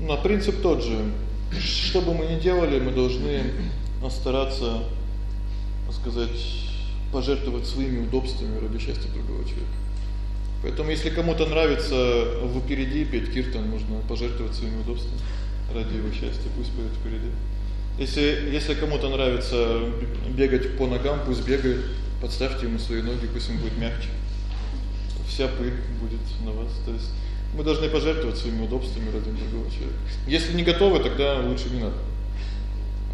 Но принцип тот же. Что бы мы ни делали, мы должны стараться, так сказать, пожертвовать своими удобствами ради счастья другого человека. Поэтому если кому-то нравится впереди петь киртан, нужно пожертвовать своими удобствами ради его счастья, пусть поет впереди. Если если кому-то нравится бегать по ногам, пусть бегает, подставьте ему свои ноги, пусть он будет мягче. Вся пыль будет на вас. То есть мы должны пожертвовать своими удобствами ради другого человека. Если не готовы, тогда лучше не надо.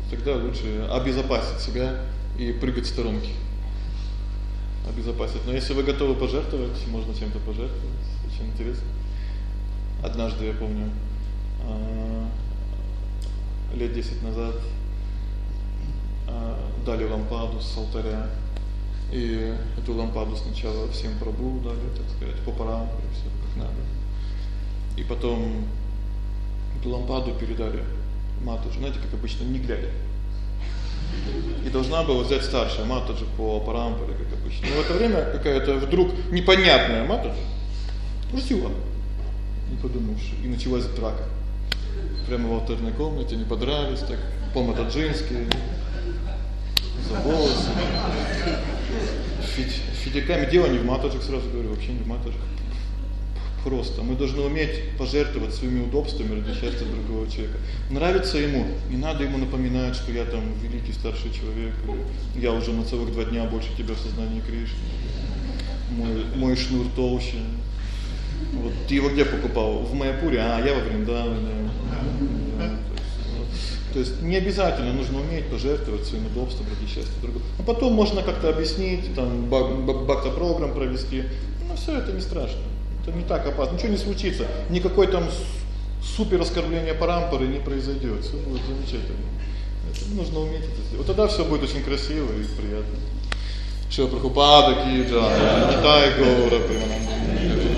Тогда лучше обезопасить себя и прыгать в сторонки. Обезопасить. Но если вы готовы пожертвовать, можно чем-то пожертвовать. Очень интересно. Однажды я помню, а лет 10 назад а дали лампаду с алтаря. И эту лампаду сначала всем пробу дали, так сказать, по парам и всё как надо. И потом эту лампаду передали матушке, знаете, как обычно, не глядя. И должна была взять старшая матушка по парампоре, как обычно. Но в это время какая-то вдруг непонятная матушка взяла. Не подумавши, и началась драка. Прямо в алтарной комнате, не подрались так, по-матаджински. За волосы. Фидиками дело не в матушках, сразу говорю, вообще не в матушках просто. Мы должны уметь пожертвовать своими удобствами ради счастья другого человека. Нравится ему, не надо ему напоминать, что я там великий старший человек, я уже на целых два дня больше тебя в сознании Кришны. Мой мой шнур толще. Вот ты его где покупал? В Майяпуре? А, я во Вриндаване. То есть не обязательно нужно уметь пожертвовать своим удобством ради счастья другого. А потом можно как-то объяснить, там бакта программ провести. Ну всё это не страшно. Это не так опасно, ничего не случится. Никакой там супер оскорбления парампоры не произойдёт. Всё будет замечательно. Это нужно уметь это сделать. Вот тогда всё будет очень красиво и приятно. Шила Прабхупада ки джай, Нитай Гаура Примананда.